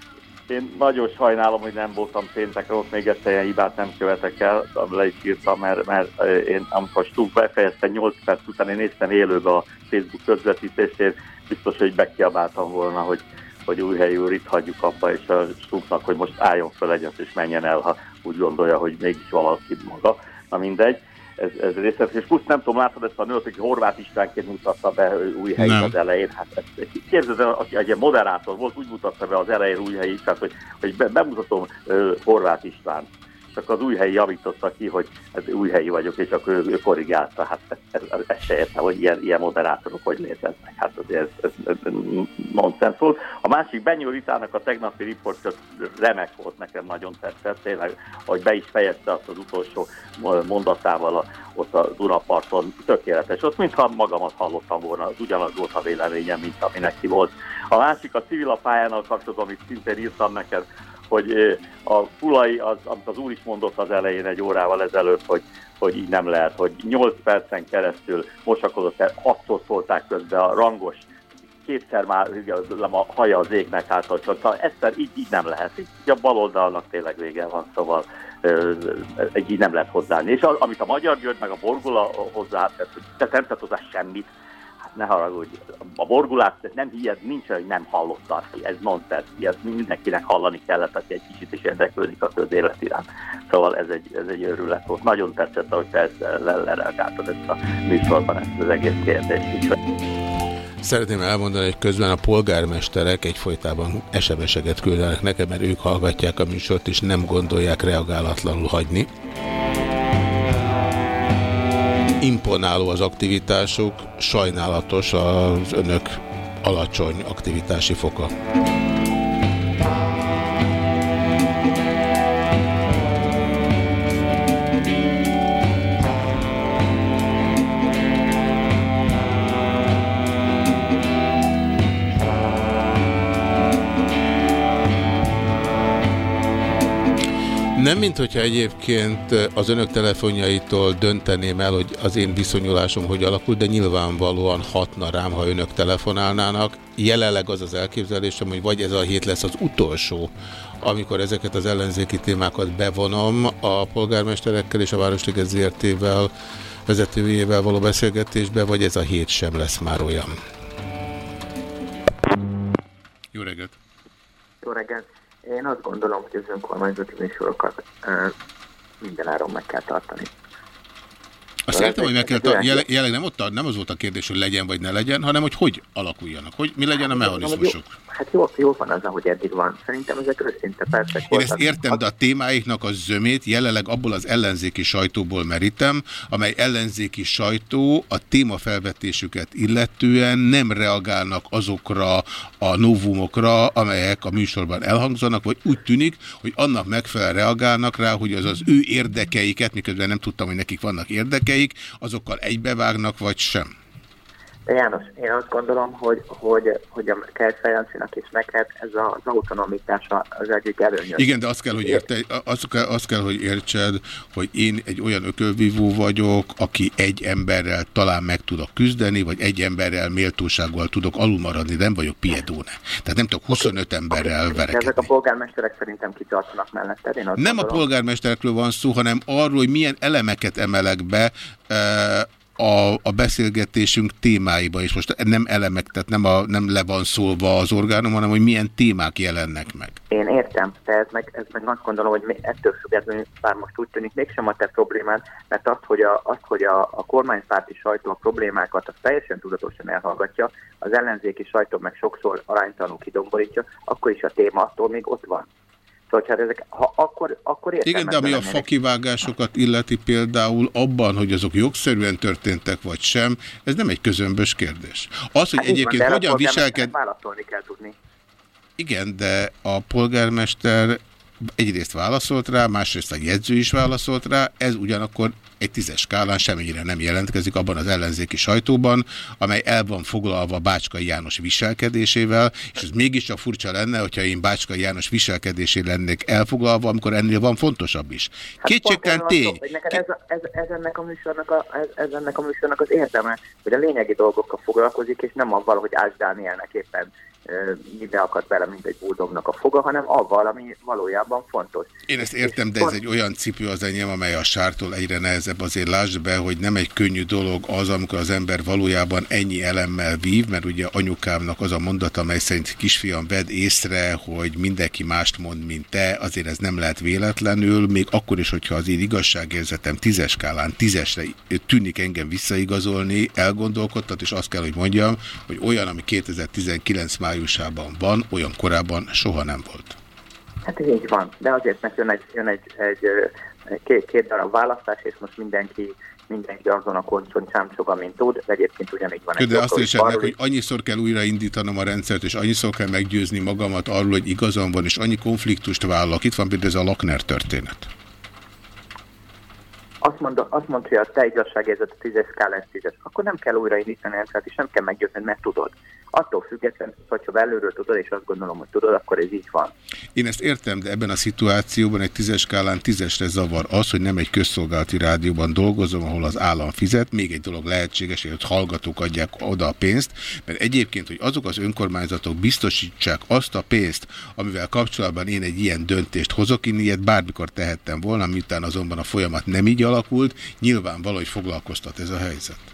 Én nagyon sajnálom, hogy nem voltam péntekre, ott még ezt ilyen hibát nem követek el, le is írtam, mert, mert eh, én amikor Stúk befejezte 8 perc után, én néztem élőbe a Facebook közvetítését, biztos, hogy bekiabáltam volna, hogy hogy új úr itt hagyjuk abba, és a Stumpnak, hogy most álljon fel egyet, és menjen el, ha úgy gondolja, hogy mégis valaki maga. Na mindegy, ez, ez részletes. És plusz nem tudom, látod ezt a nőt, aki Horváth Istvánként mutatta be új helyét Nem. az elején. Hát ezt, képzeld el, aki egy moderátor volt, úgy mutatta be az elején új helyét, tehát hogy, hogy be, bemutatom uh, Horváth István. Csak az új helyi javította ki, hogy ez új helyi vagyok, és akkor ő, ő korrigálta. Hát ez, ez, ez se értem, hogy ilyen, ilyen moderátorok hogy léteznek. Hát azért ez, ez, ez nonsens volt. A másik Benyó Ritának a tegnapi riportja remek volt, nekem nagyon tetszett, tényleg, hogy be is fejezte azt az utolsó mondatával a, ott a Dunaparton, tökéletes. Ott mintha magamat hallottam volna, az ugyanaz volt a véleményem, mint ami neki volt. A másik a civil a pályánál kapcsolatban, amit szintén írtam neked, hogy a fulai, az, amit az úr is mondott az elején egy órával ezelőtt, hogy, hogy így nem lehet, hogy 8 percen keresztül mosakodott el, hatszor szólták közben a rangos, kétszer már a haja az égnek által, szóval egyszer így, így nem lehet. Így a baloldalnak tényleg vége van, szóval egy így nem lehet hozzáállni. És az, amit a Magyar György meg a Borgula hozzá, tehát, nem tett hozzá semmit, ne haragudj, a borgulát nem hied, nincs, hogy nem hallottál ki, ez nonsens, ez mindenkinek hallani kellett, aki egy kicsit is érdeklődik a közélet iránt. Szóval ez egy, ez egy örület volt. Nagyon tetszett, hogy te ezt lereagáltad ezt a műsorban, ezt az egész kérdést. Szeretném elmondani, hogy közben a polgármesterek egyfolytában esebeseget küldenek nekem, mert ők hallgatják a műsort, és nem gondolják reagálatlanul hagyni imponáló az aktivitásuk, sajnálatos az önök alacsony aktivitási foka. Nem, mint hogyha egyébként az önök telefonjaitól dönteném el, hogy az én viszonyulásom hogy alakul, de nyilvánvalóan hatna rám, ha önök telefonálnának. Jelenleg az az elképzelésem, hogy vagy ez a hét lesz az utolsó, amikor ezeket az ellenzéki témákat bevonom a polgármesterekkel és a Városliget ZRT-vel, vezetőjével való beszélgetésbe, vagy ez a hét sem lesz már olyan. Jó reggelt! Jó reggelt! Én azt gondolom, hogy az önkormányzati műsorokat uh, mindenáron meg kell tartani. Azt értem, hogy meg kell tartani. Jelenleg nem, ott, nem az volt a kérdés, hogy legyen vagy ne legyen, hanem hogy hogy alakuljanak, hogy mi legyen a mechanizmusok. Hát jó, jó van az, ahogy eddig van. Szerintem ezek őszinte percek Én ezt értem, de a témáiknak a zömét jelenleg abból az ellenzéki sajtóból merítem, amely ellenzéki sajtó a témafelvetésüket illetően nem reagálnak azokra a novumokra, amelyek a műsorban elhangzanak, vagy úgy tűnik, hogy annak megfelelően reagálnak rá, hogy az az ő érdekeiket, miközben nem tudtam, hogy nekik vannak érdekeik, azokkal egybevágnak, vagy sem. János, én azt gondolom, hogy, hogy, hogy a Kejfejancinak is neked ez az autonomitása az egyik előnyös. Igen, de azt kell, hogy, érte, azt, kell, azt kell, hogy értsed, hogy én egy olyan ökölvívó vagyok, aki egy emberrel talán meg tudok küzdeni, vagy egy emberrel méltósággal tudok alulmaradni, nem vagyok piedóne. Tehát nem tudok 25 okay. emberrel verekedni. Ezek a polgármesterek szerintem kitartanak melletted. Én nem gondolom. a polgármesterekről van szó, hanem arról, hogy milyen elemeket emelek be, a, a beszélgetésünk témáiba, és most nem elemek, tehát nem, a, nem le van szólva az orgánum, hanem hogy milyen témák jelennek meg. Én értem, de ez meg, ez meg azt gondolom, hogy ettől függetlenül, bár most úgy tűnik, mégsem a te problémád, mert azt, hogy a, azt, hogy a, a kormánypárti sajtó a problémákat azt teljesen tudatosan elhallgatja, az ellenzéki sajtó meg sokszor aránytalanul kidomborítja, akkor is a téma attól még ott van. Szóval, hát ezek, ha akkor, akkor Igen, de ami a fakivágásokat illeti például abban, hogy azok jogszerűen történtek vagy sem, ez nem egy közömbös kérdés. Az, hogy hát egyébként van, hogyan viselked... Válaszolni kell tudni. Igen, de a polgármester egyrészt válaszolt rá, másrészt a jegyző is válaszolt rá, ez ugyanakkor egy tízes skálán semmire nem jelentkezik abban az ellenzéki sajtóban, amely el van foglalva Bácskai János viselkedésével, és ez mégiscsak furcsa lenne, hogyha én Bácskai János viselkedésé lennék elfoglalva, amikor ennél van fontosabb is. Hát Kétségtelen tény. Ez, ez, ez, ennek a műsornak a, ez, ez ennek a műsornak az érdeme, hogy a lényegi dolgokkal foglalkozik, és nem avval, hogy Ás Dánielnek éppen mibe akad bele, mint egy buldognak a foga, hanem avval, ami valójában fontos. Én ezt értem, de ez egy olyan cipő az enyém, amely a sártól egyre nehezebb. Azért lásd be, hogy nem egy könnyű dolog az, amikor az ember valójában ennyi elemmel vív, mert ugye anyukámnak az a mondata, amely szerint kisfiam vedd észre, hogy mindenki mást mond, mint te, azért ez nem lehet véletlenül, még akkor is, hogyha az én igazságérzetem tízes skálán tízesre tűnik engem visszaigazolni, elgondolkodtat, és azt kell, hogy mondjam, hogy olyan, ami 2019 már májusában van, olyan korábban soha nem volt. Hát így van, de azért mert jön egy, jön egy, egy, egy két, két darab választás, és most mindenki mindenki azon a koncon csámcsog, amint tud, de egyébként ugyanígy van. De azt is ennek, hogy annyiszor kell újraindítanom a rendszert, és annyiszor kell meggyőzni magamat arról, hogy igazam van, és annyi konfliktust vállalok. Itt van például ez a Lakner történet. Azt mondta, azt mondta hogy a te igazságérzet a tízes skálán tízes, akkor nem kell újraindítani a rendszert, és nem kell meggyőzni, mert tudod. Attól függetlenül, hogyha belülről tudod, és azt gondolom, hogy tudod, akkor ez így van. Én ezt értem, de ebben a szituációban egy tízes skálán tízesre zavar az, hogy nem egy közszolgálati rádióban dolgozom, ahol az állam fizet. Még egy dolog lehetséges, hogy hallgatók adják oda a pénzt, mert egyébként, hogy azok az önkormányzatok biztosítsák azt a pénzt, amivel kapcsolatban én egy ilyen döntést hozok, én ilyet bármikor tehettem volna, miután azonban a folyamat nem így alakult, nyilván valahogy foglalkoztat ez a helyzet.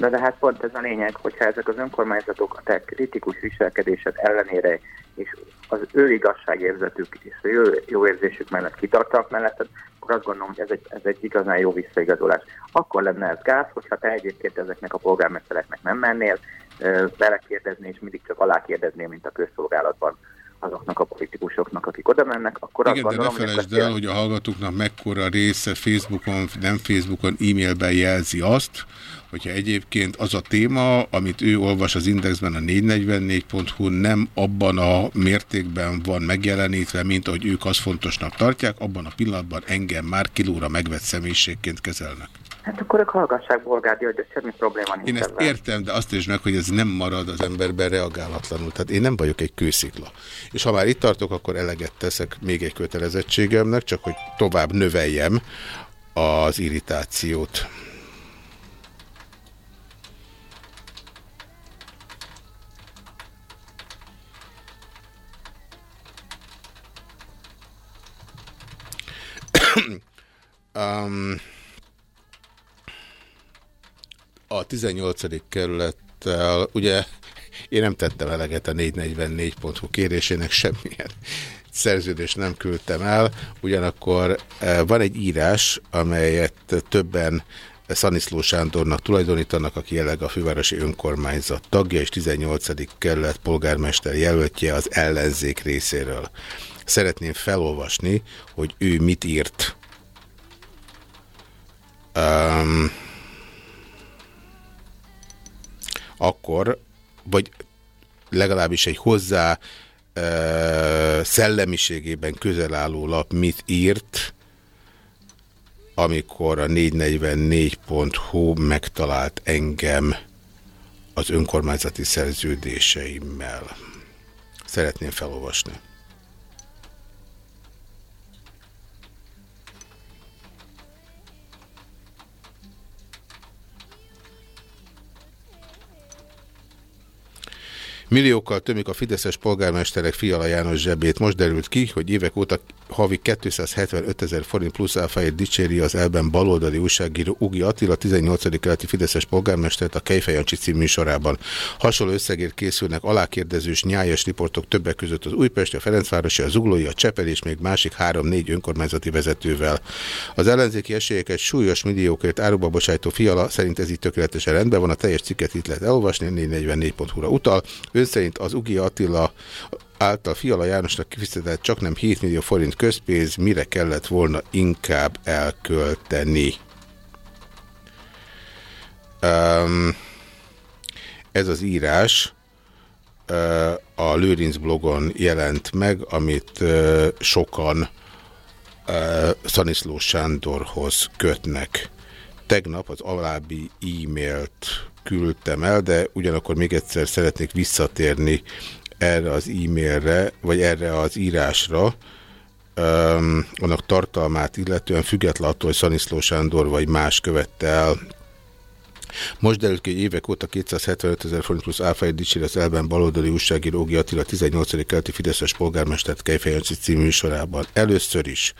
De, de hát pont ez a lényeg, hogyha ezek az önkormányzatok a te kritikus viselkedésed ellenére és az ő igazságérzetük és az ő jó érzésük mellett kitartak mellett, akkor azt gondolom, hogy ez egy, ez egy igazán jó visszaigazolás. Akkor lenne ez gáz, hogyha te egyébként ezeknek a polgármestereknek nem mennél, belekérdezni, és mindig csak alákérdeznél, mint a közszolgálatban azoknak a politikusoknak, akik oda mennek, akkor Igen, azt gondolom, de ne felejtsd el, hogy a hallgatóknak mekkora része Facebookon, nem Facebookon, e-mailben jelzi azt, hogyha egyébként az a téma, amit ő olvas az Indexben a 444.hu nem abban a mértékben van megjelenítve, mint ahogy ők azt fontosnak tartják, abban a pillanatban engem már kilóra megvett személyiségként kezelnek. Hát akkor ők hallgassák Bolgár Györgyöt, semmi probléma nincs. Én ezt ebben. értem, de azt is meg, hogy ez nem marad az emberben reagálatlanul. Tehát én nem vagyok egy kőszikla. És ha már itt tartok, akkor eleget teszek még egy kötelezettségemnek, csak hogy tovább növeljem az irritációt. um, a 18. kerülettel, ugye én nem tettem eleget a 444.hu kérésének, semmilyen szerződést nem küldtem el, ugyanakkor eh, van egy írás, amelyet többen Szaniszló Sándornak tulajdonítanak, aki jelenleg a fővárosi önkormányzat tagja, és 18. kerület polgármester jelöltje az ellenzék részéről. Szeretném felolvasni, hogy ő mit írt. Um, akkor, vagy legalábbis egy hozzá uh, szellemiségében közel álló lap mit írt, amikor a 444.hu megtalált engem az önkormányzati szerződéseimmel. Szeretném felolvasni. Milliókkal tömik a fideszes polgármesterek Fiala János zsebét. Most derült ki, hogy évek óta havi 275 ezer forint plusz áfáért dicséri az elben baloldali újságíró Ugi Attila, 18. keleti fideszes polgármestert a Kejfej Jancsi című sorában. Hasonló összegért készülnek alákérdezős nyájas riportok többek között az Újpesti, a Ferencvárosi, a Zuglói, a Csepel és még másik három-négy önkormányzati vezetővel. Az ellenzéki esélyeket súlyos milliókért áruba bocsájtó Fiala szerint ez így tökéletesen rendben van, a teljes cikket itt lehet elolvasni, 444.hu-ra utal. Ön szerint az Ugi Attila által Fiala Jánosnak kifizetett csak nem 7 millió forint közpénz, mire kellett volna inkább elkölteni. Um, ez az írás uh, a Lőrinc blogon jelent meg, amit uh, sokan uh, Szaniszló Sándorhoz kötnek. Tegnap az alábbi e-mailt küldtem el, de ugyanakkor még egyszer szeretnék visszatérni erre az e-mailre, vagy erre az írásra, um, annak tartalmát illetően független attól, hogy Szaniszló Sándor vagy más követte el. Most derült ki, hogy évek óta 275 ezer forint plusz áfáért dicsér az elben baloldali újságíró Ógi Attila 18. keleti Fideszes polgármestert Kejfejancsi című sorában. Először is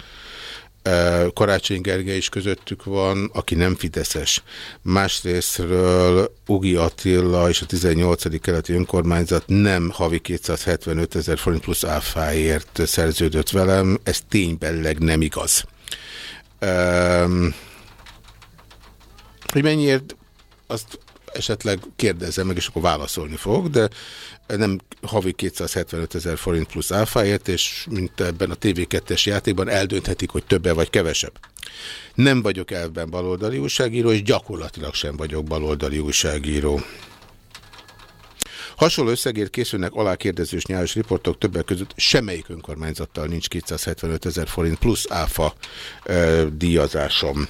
Karácsony Gergely is közöttük van, aki nem fideszes. Másrésztről Ugi Attila és a 18. keleti önkormányzat nem havi 275 ezer forint plusz áfáért szerződött velem, ez ténybelleg nem igaz. Um, hogy mennyiért, azt esetleg kérdezzem meg, és akkor válaszolni fog, de nem havi 275 ezer forint plusz áfáért, és mint ebben a TV2-es játékban eldönthetik, hogy többe vagy kevesebb. Nem vagyok elben baloldali újságíró, és gyakorlatilag sem vagyok baloldali újságíró. Hasonló összegért készülnek alákérdezős nyáros riportok, többek között semmelyik önkormányzattal nincs 275 ezer forint plusz áfa ö, díjazásom.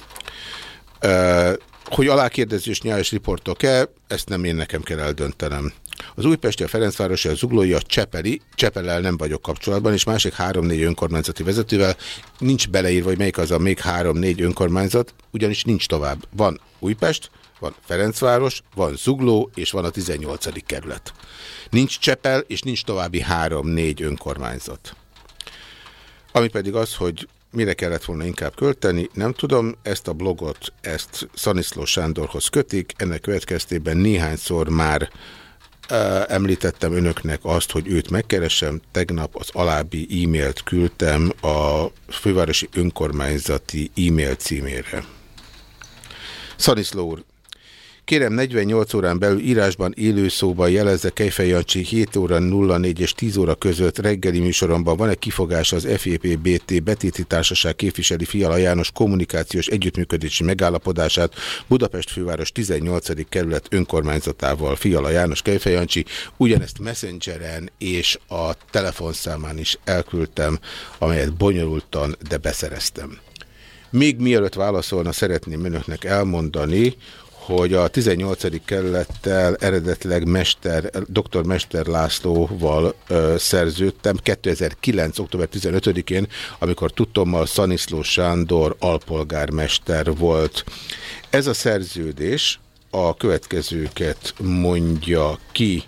Ö, hogy alákérdezős nyáros riportok-e, ezt nem én nekem kell eldöntenem. Az Újpesti, a Ferencvárosi, a Zuglói, a Csepeli, Csepellel nem vagyok kapcsolatban, és másik három-négy önkormányzati vezetővel nincs beleírva, hogy melyik az a még három-négy önkormányzat, ugyanis nincs tovább. Van Újpest, van Ferencváros, van Zugló, és van a 18. kerület. Nincs Csepel, és nincs további három-négy önkormányzat. Ami pedig az, hogy mire kellett volna inkább költeni, nem tudom, ezt a blogot, ezt Szaniszló Sándorhoz kötik, ennek következtében néhányszor már említettem önöknek azt, hogy őt megkeresem. Tegnap az alábbi e-mailt küldtem a fővárosi önkormányzati e-mail címére. Szaniszló úr, Kérem 48 órán belül írásban élő szóban jelezze Kejfej Jancsi 7 óra 04 és 10 óra között reggeli műsoromban van egy kifogás az FEPBT betéti társaság képviseli Fiala János kommunikációs együttműködési megállapodását Budapest főváros 18. kerület önkormányzatával Fiala János Kejfej Jancsi. Ugyanezt Messengeren és a telefonszámán is elküldtem, amelyet bonyolultan, de beszereztem. Még mielőtt válaszolna, szeretném önöknek elmondani, hogy a 18. kerülettel eredetileg Mester, dr. Mester Lászlóval ö, szerződtem 2009. október 15-én, amikor tudtommal Szaniszló Sándor alpolgármester volt. Ez a szerződés a következőket mondja ki.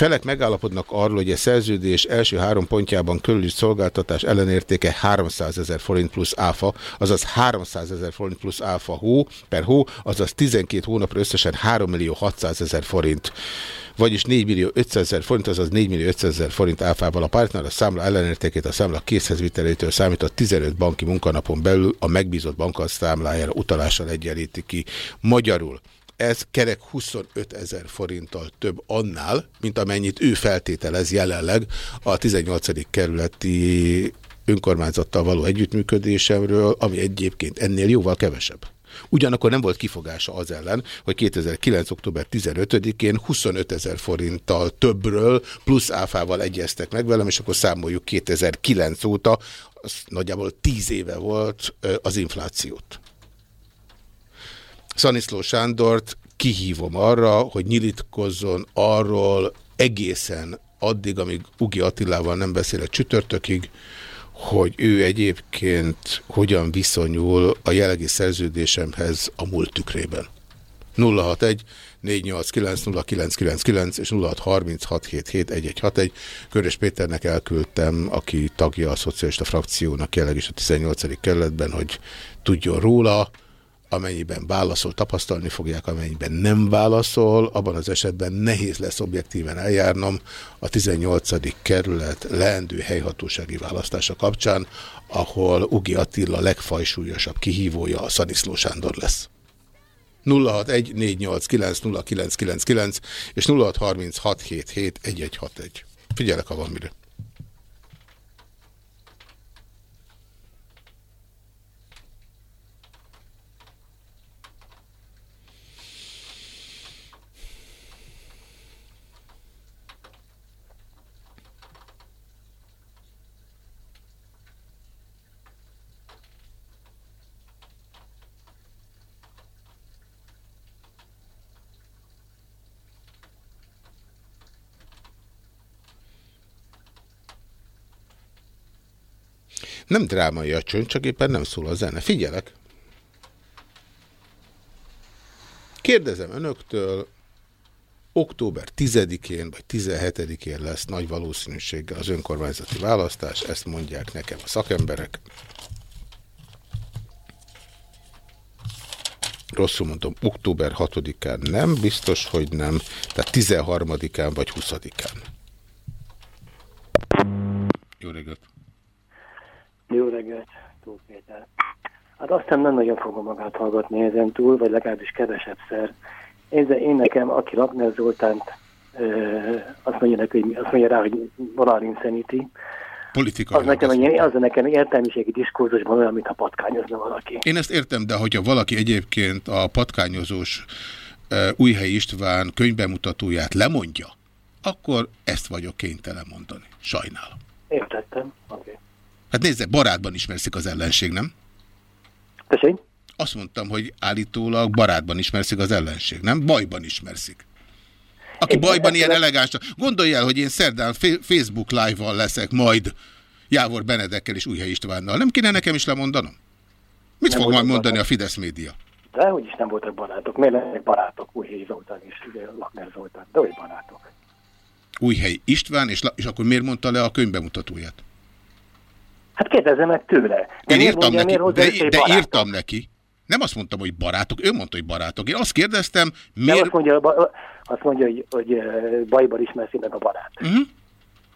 Felek megállapodnak arról, hogy a szerződés első három pontjában körüli szolgáltatás ellenértéke 300 ezer forint plusz áfa, azaz 300 ezer forint plusz áfa hó per hó, azaz 12 hónapra összesen 3 millió 600 ezer forint vagyis 4 millió 500 ezer forint, azaz 4 millió 500 ezer forint áfával a partner a számla ellenértékét a számla készhezvitelétől számított 15 banki munkanapon belül a megbízott bankkal számlájára utalással egyenlíti ki. Magyarul ez kerek 25 ezer forinttal több annál, mint amennyit ő feltételez jelenleg a 18. kerületi önkormányzattal való együttműködésemről, ami egyébként ennél jóval kevesebb. Ugyanakkor nem volt kifogása az ellen, hogy 2009. október 15-én 25 ezer forinttal többről plusz áfával egyeztek meg velem, és akkor számoljuk 2009 óta, az nagyjából 10 éve volt az inflációt. Szaniszló Sándort kihívom arra, hogy nyilitkozzon arról egészen addig, amíg Ugi Attilával nem beszélek csütörtökig, hogy ő egyébként hogyan viszonyul a jelenlegi szerződésemhez a múlt tükrében. 061 489 és 0636771161. Körös Péternek elküldtem, aki tagja a szocialista frakciónak jelenleg is a 18. kerületben, hogy tudjon róla, amennyiben válaszol, tapasztalni fogják, amennyiben nem válaszol, abban az esetben nehéz lesz objektíven eljárnom a 18. kerület leendő helyhatósági választása kapcsán, ahol Ugi Attila legfajsúlyosabb kihívója a Szaniszló Sándor lesz. 0614890999 és 0636771161. Figyelek, ha van mire. Nem drámai a csönd, csak éppen nem szól a zene. Figyelek! Kérdezem önöktől, október 10-én vagy 17-én lesz nagy valószínűséggel az önkormányzati választás, ezt mondják nekem a szakemberek. Rosszul mondom, október 6-án nem, biztos, hogy nem, tehát 13-án vagy 20-án. Jó reggelt! Jó reggelt, Tóth Péter. Hát aztán nem nagyon fogom magát hallgatni ezen túl, vagy legalábbis kevesebb szer. Én, én nekem, aki Rapner Zoltánt azt mondja, neki, hogy, azt mondja rá, hogy moral insanity, Politikai az nekem, egy, az nekem értelmiségi diskurzusban olyan, mintha patkányozna valaki. Én ezt értem, de hogyha valaki egyébként a patkányozós Újhely István könyvbemutatóját lemondja, akkor ezt vagyok kénytelen mondani. Sajnálom. Értettem, oké. Okay. Hát nézze, barátban ismerszik az ellenség, nem? Tessék? Azt mondtam, hogy állítólag barátban ismerszik az ellenség, nem? Bajban ismerszik. aki bajban ilyen elegáns. Gondolj el, hogy én szerdán Facebook live-val leszek majd Jávor Benedekkel és Újhely Istvánnal. Nem kéne nekem is lemondanom? Mit nem fog majd mondani barátok. a Fidesz média? De hogy is nem voltak barátok. Miért lennek barátok Újhely Zoltán és Lakner Zoltán? De hogy barátok. Újhely István, és, és akkor miért mondta le a könyvbemutatóját? Hát kérdezem meg tőle. De Én írtam mondja, neki, de, de írtam neki. Nem azt mondtam, hogy barátok, ő mondta, hogy barátok. Én azt kérdeztem, miért... Nem azt mondja, azt mondja hogy, hogy bajban ismerszi meg a barát. Uh mhm. -huh.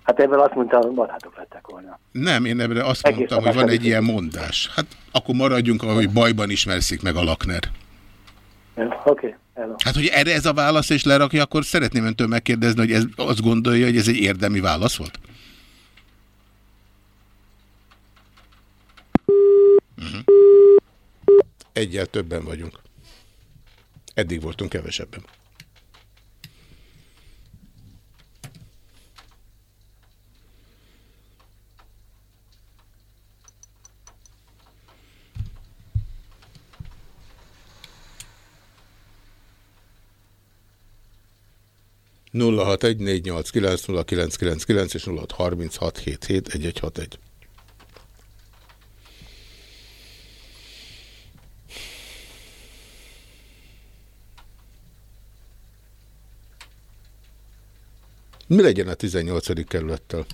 Hát ebből azt mondta, hogy barátok lettek volna. Nem, én ebből azt Egész mondtam, hogy van egy ilyen mondás. Hát akkor maradjunk, hogy bajban ismerszik meg a Lakner. Oké. Okay. Hát, hogy erre ez a válasz és lerakja, akkor szeretném öntől megkérdezni, hogy ez, azt gondolja, hogy ez egy érdemi válasz volt? Uh mhm. -huh. Egyel többen vagyunk. Eddig voltunk kevesebben. nulla hat egy négy nyolc kilenc nulla kilenc kilenc kilenc és nulla hat harminc hat hét hét egy egy hat egy Mi legyen a 18. kerülettel?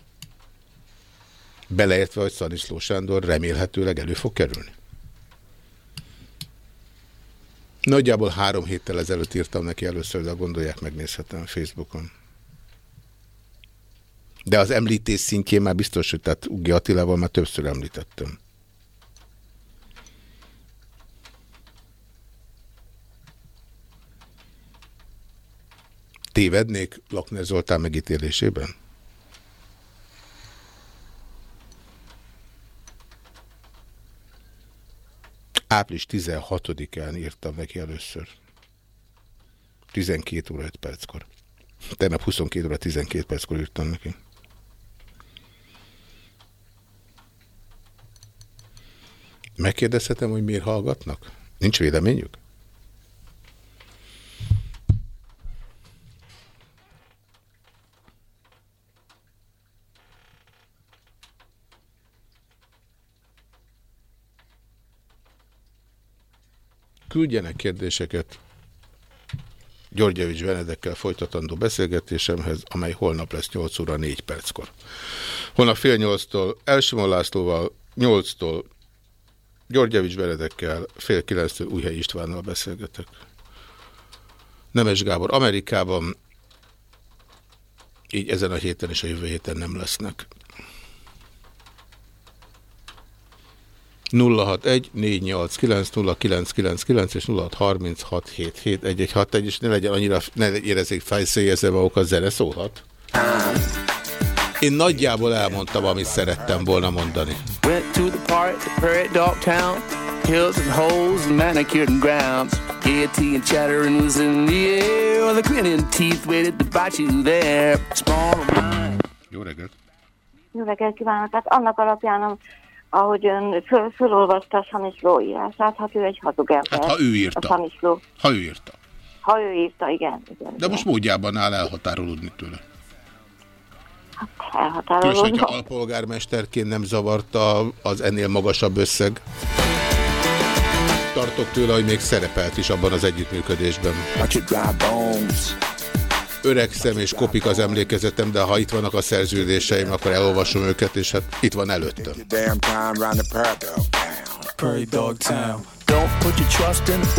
Beleértve, hogy Szaniszló Sándor remélhetőleg elő fog kerülni. Nagyjából három héttel ezelőtt írtam neki először, de gondolják, megnézhetem Facebookon. De az említés szintjén már biztos, hogy tehát Ugi Attilával már többször említettem. Tévednék Lakner Zoltán megítélésében? Április 16-án írtam neki először. 12 óra 5 perckor. Tegnap 22 óra 12 perckor írtam neki. Megkérdezhetem, hogy miért hallgatnak? Nincs véleményük? Küldjenek kérdéseket Györgyevics Benedekkel folytatandó beszélgetésemhez, amely holnap lesz 8 óra 4 perckor. Holnap fél 8-tól Elsimon Lászlóval, 8-tól Györgyevics Benedekkel, fél 9-től Újhely Istvánnal beszélgetek. Nemes Gábor Amerikában, így ezen a héten és a jövő héten nem lesznek. 061 489 és 0636771161 és ne legyen annyira, ne érezzék fejszélyezve magukat, zene szólhat. Én nagyjából elmondtam, amit szerettem volna mondani. Went to the park, the prairie dog town, hills and holes and manicured and grounds. Gaiety and chatter and was in the air, the grinning teeth waited to bite you there. Small mind. Jó reggelt! Jó reggelt kívánok! Hát annak alapján, ahogy ön föl, fölolvasta a Szanisló írását, hát ő egy hazug ember. Hát ha ő írta. A Szanisló. Ha ő írta. Ha ő írta, igen. igen De igen. most módjában áll elhatárolódni tőle. Hát elhatárolódni. És hogyha alpolgármesterként nem zavarta az ennél magasabb összeg, tartok tőle, hogy még szerepelt is abban az együttműködésben öregszem és kopik az emlékezetem, de ha itt vannak a szerződéseim, akkor elolvasom őket, és hát itt van előttem.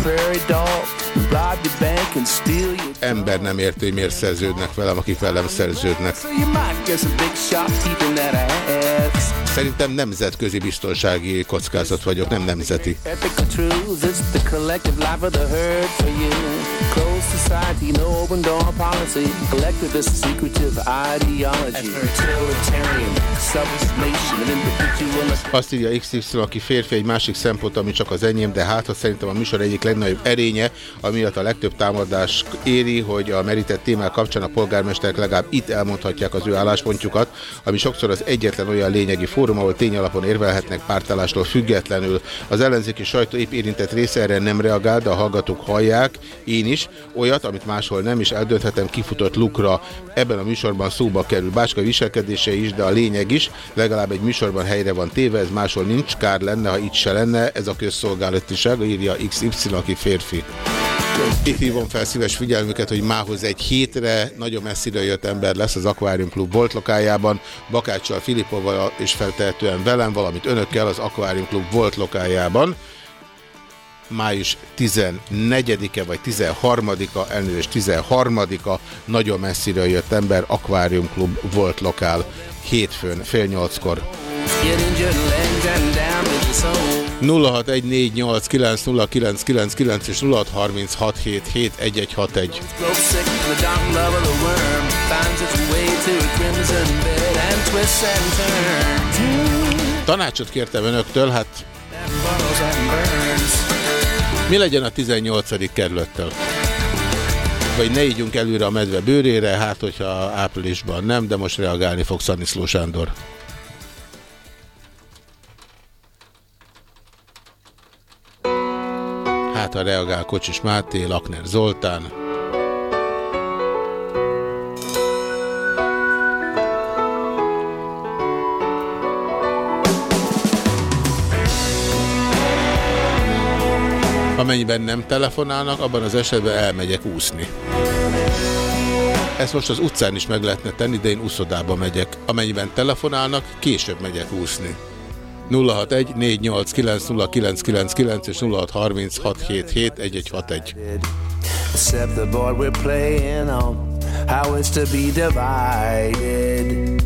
Prairie Dog Town. Ember nem érti, hogy miért szerződnek velem, akik velem szerződnek. Szerintem nemzetközi biztonsági kockázat vagyok, nem nemzeti. Azt írja XY, aki férfi, egy másik szempont, ami csak az enyém, de tehát, hogy szerintem a műsor egyik legnagyobb erénye, amiatt a legtöbb támadás éri, hogy a merített témák kapcsán a polgármesterek legalább itt elmondhatják az ő álláspontjukat, ami sokszor az egyetlen olyan lényegi fórum, ahol tényalapon érvelhetnek pártállástól függetlenül. Az ellenzéki sajtó épp érintett része erre nem reagál, de a hallgatók hallják, én is, olyat, amit máshol nem, is eldönthetem kifutott lukra. Ebben a műsorban szóba kerül Báska viselkedése is, de a lényeg is, legalább egy műsorban helyre van téve, ez máshol nincs, kár lenne, ha itt se lenne, ez a közszolgálatiság, írja XY, aki férfi. Itt hívom fel szíves figyelmüket, hogy mához egy hétre nagyon messzire jött ember lesz az Aquarium Club volt lokájában, Bakáccsal, Filipovval és feltehetően velem, valamint önökkel az Aquarium Club volt lokájában május 14-e vagy 13-a, elnős 13-a, nagyon messziről jött ember, Aquarium Club volt lokál, hétfőn, fél nyolckor. 0614890999 és 0636771161. Tanácsot kértem önöktől, hát mi legyen a 18. kerülettel? Vagy ne ígyunk előre a medve bőrére, hát hogyha áprilisban nem, de most reagálni fog Szaniszló Sándor. Ha reagál Kocsis Máté, Lakner Zoltán. Amennyiben nem telefonálnak, abban az esetben elmegyek úszni. Ezt most az utcán is meg lehetne tenni, de én úszodába megyek. Amennyiben telefonálnak, később megyek úszni. 061 489 és 0636771161. Except the board we're playing on How it's to be divided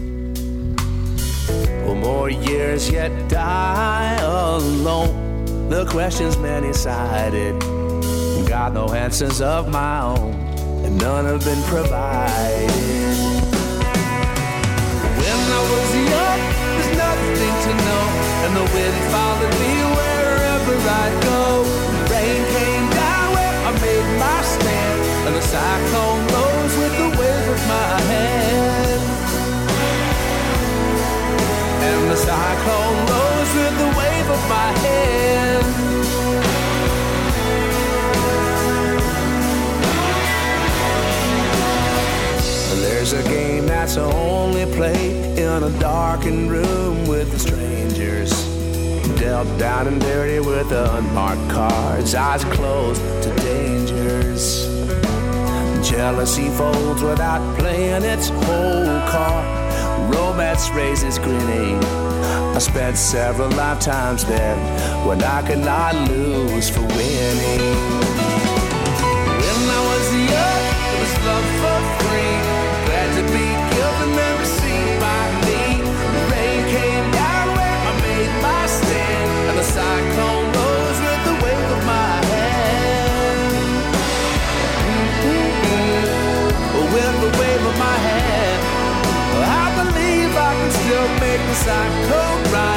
For more years yet die alone The question's many-sided. Got no answers of my own, and none have been provided. Wind followed me wherever I go. The rain came down where I made my stand, and the cyclone rose with the wave of my hand. And the cyclone rose with the wave of my hand. There's a game that's only played in a darkened room with a strangers. Dealt down and dirty with unmarked cards, eyes closed to dangers. Jealousy folds without playing its whole card. Romance raises grinning. I spent several lifetimes there when I could not lose for winning. When I was young, it was love for free. Cyclone rise.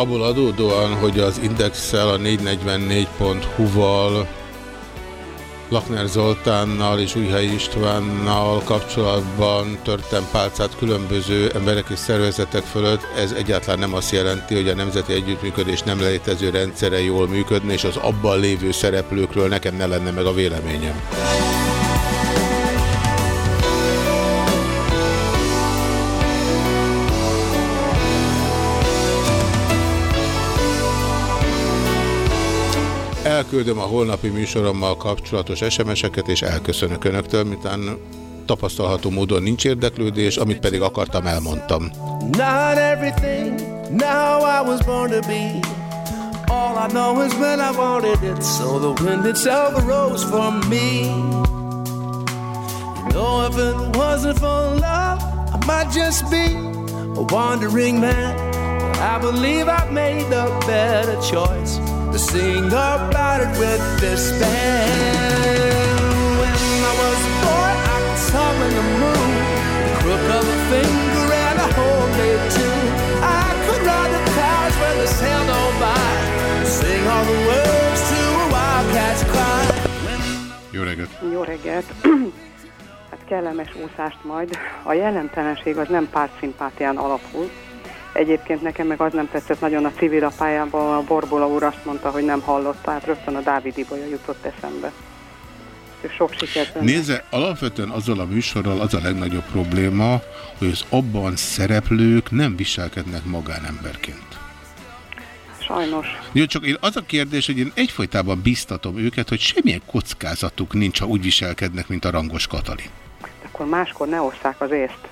Abból adódóan, hogy az Indexel a 444.hu-val Lakner Zoltánnal és Újhely Istvánnal kapcsolatban törtem pálcát különböző emberek és szervezetek fölött. Ez egyáltalán nem azt jelenti, hogy a Nemzeti Együttműködés nem létező rendszere jól működne, és az abban lévő szereplőkről nekem ne lenne meg a véleményem. Elküldöm a holnapi műsorommal kapcsolatos SMS-eket, és elköszönök Önöktől, miután tapasztalható módon nincs érdeklődés, amit pedig akartam, elmondtam. Not everything, now I was born to be. All I know is when I wanted it So the wind itself arose for me. You if it wasn't for love I might just be a wandering man. I believe I made a better choice to sing about it with this band. When I was born, I could summon the moon, the crook of a finger and a whole day too. I could ride the clouds where the sail go by, sing all the words to a wildcat's cry. Jó reggelt! Jó reggelt! hát kellemes úszást majd. A jelentelenség az nem pártszimpátián alapul, Egyébként nekem meg az nem tetszett nagyon a civil a pályában, a Borbola úr azt mondta, hogy nem hallotta, hát rögtön a Dávid Ibolya jutott eszembe. Sok sikert önnek. Nézze, alapvetően azzal a műsorral az a legnagyobb probléma, hogy az abban szereplők nem viselkednek magánemberként. Sajnos. Jó, csak én az a kérdés, hogy én egyfolytában biztatom őket, hogy semmilyen kockázatuk nincs, ha úgy viselkednek, mint a rangos Katalin. Akkor máskor ne osszák az észt.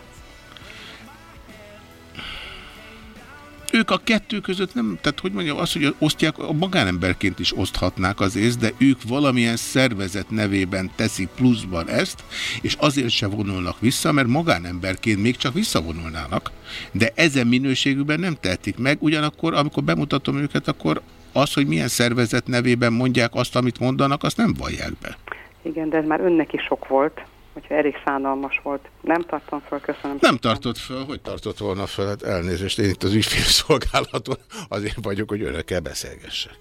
Ők a kettő között nem, tehát hogy mondjam, az, hogy osztják, a magánemberként is oszthatnák az észt, de ők valamilyen szervezet nevében teszik pluszban ezt, és azért se vonulnak vissza, mert magánemberként még csak visszavonulnának, de ezen minőségükben nem tehetik meg, ugyanakkor, amikor bemutatom őket, akkor az, hogy milyen szervezet nevében mondják azt, amit mondanak, azt nem vallják be. Igen, de ez már önnek is sok volt hogyha elég szánalmas volt. Nem tartom föl, köszönöm. Nem tartott föl, hogy tartott volna föl? Hát elnézést, én itt az ügyfélszolgálaton azért vagyok, hogy önökkel beszélgessek.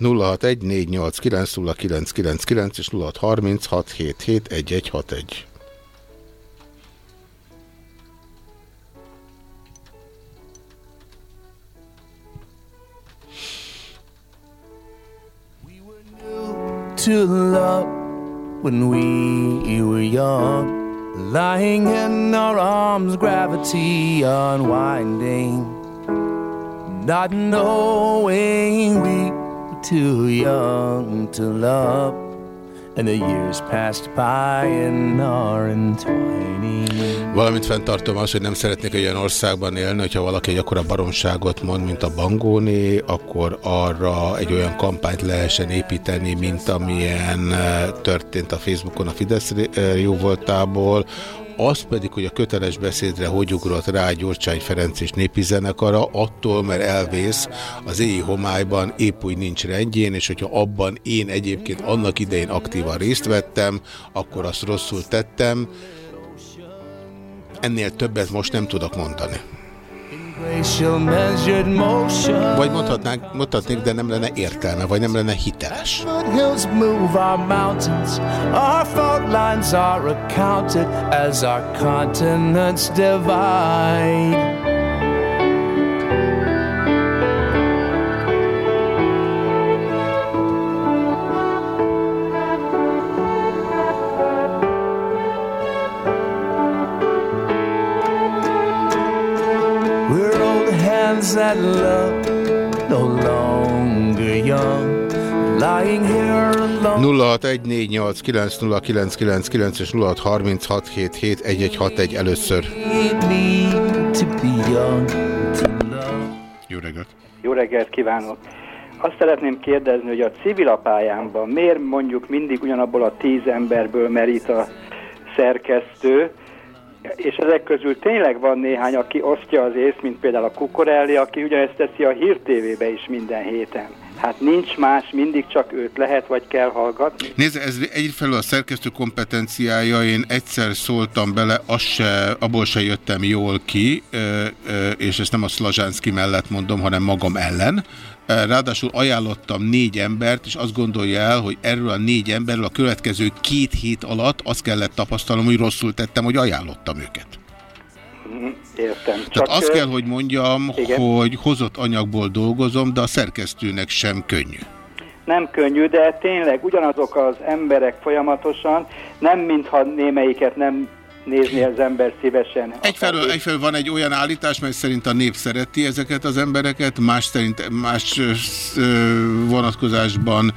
0614890999 és 0636771161. to love when we were young, lying in our arms, gravity unwinding, not knowing we were too young to love. And the years passed by in our entwining. Valamint fenntartom azt, hogy nem szeretnék egy olyan országban élni, hogyha valaki egy akkora baromságot mond, mint a Bangóné, akkor arra egy olyan kampányt lehessen építeni, mint amilyen eh, történt a Facebookon a Fidesz eh, jóvoltából, az pedig, hogy a köteles beszédre hogy ugrott rá Gyurcsány Ferenc és népi zenekara, attól, mert elvész az éjjel homályban épp úgy nincs rendjén, és hogyha abban én egyébként annak idején aktívan részt vettem, akkor azt rosszul tettem. Ennél többet most nem tudok mondani. Vagy mondhatnánk, mondhatnék, de nem lenne értelme, vagy nem lenne hiteles. Our hands that love, no longer young, lying here alone. 0614890999 és 0636771161 először. Need me to be young, to love. Jó reggelt! Jó reggelt kívánok! Azt szeretném kérdezni, hogy a civil apályámban miért mondjuk mindig ugyanabból a tíz emberből merít a szerkesztő, és ezek közül tényleg van néhány, aki osztja az észt, mint például a Kukorelli, aki ugyanezt teszi a Hír TV-be is minden héten. Hát nincs más, mindig csak őt lehet vagy kell hallgatni. Nézze, ez egyfelől a szerkesztő kompetenciája, én egyszer szóltam bele, az se, abból se jöttem jól ki, és ezt nem a Szlazsánszki mellett mondom, hanem magam ellen. Ráadásul ajánlottam négy embert, és azt gondolja el, hogy erről a négy emberről a következő két hét alatt azt kellett tapasztalnom, hogy rosszul tettem, hogy ajánlottam őket. Mhm, Értem. Tehát Csak, azt ö, kell, hogy mondjam, igen. hogy hozott anyagból dolgozom, de a szerkesztőnek sem könnyű. Nem könnyű, de tényleg ugyanazok az emberek folyamatosan, nem mintha némelyiket nem nézni az ember szívesen. Egyfelől, egyfelől van egy olyan állítás, mely szerint a nép szereti ezeket az embereket, más szerint más vonatkozásban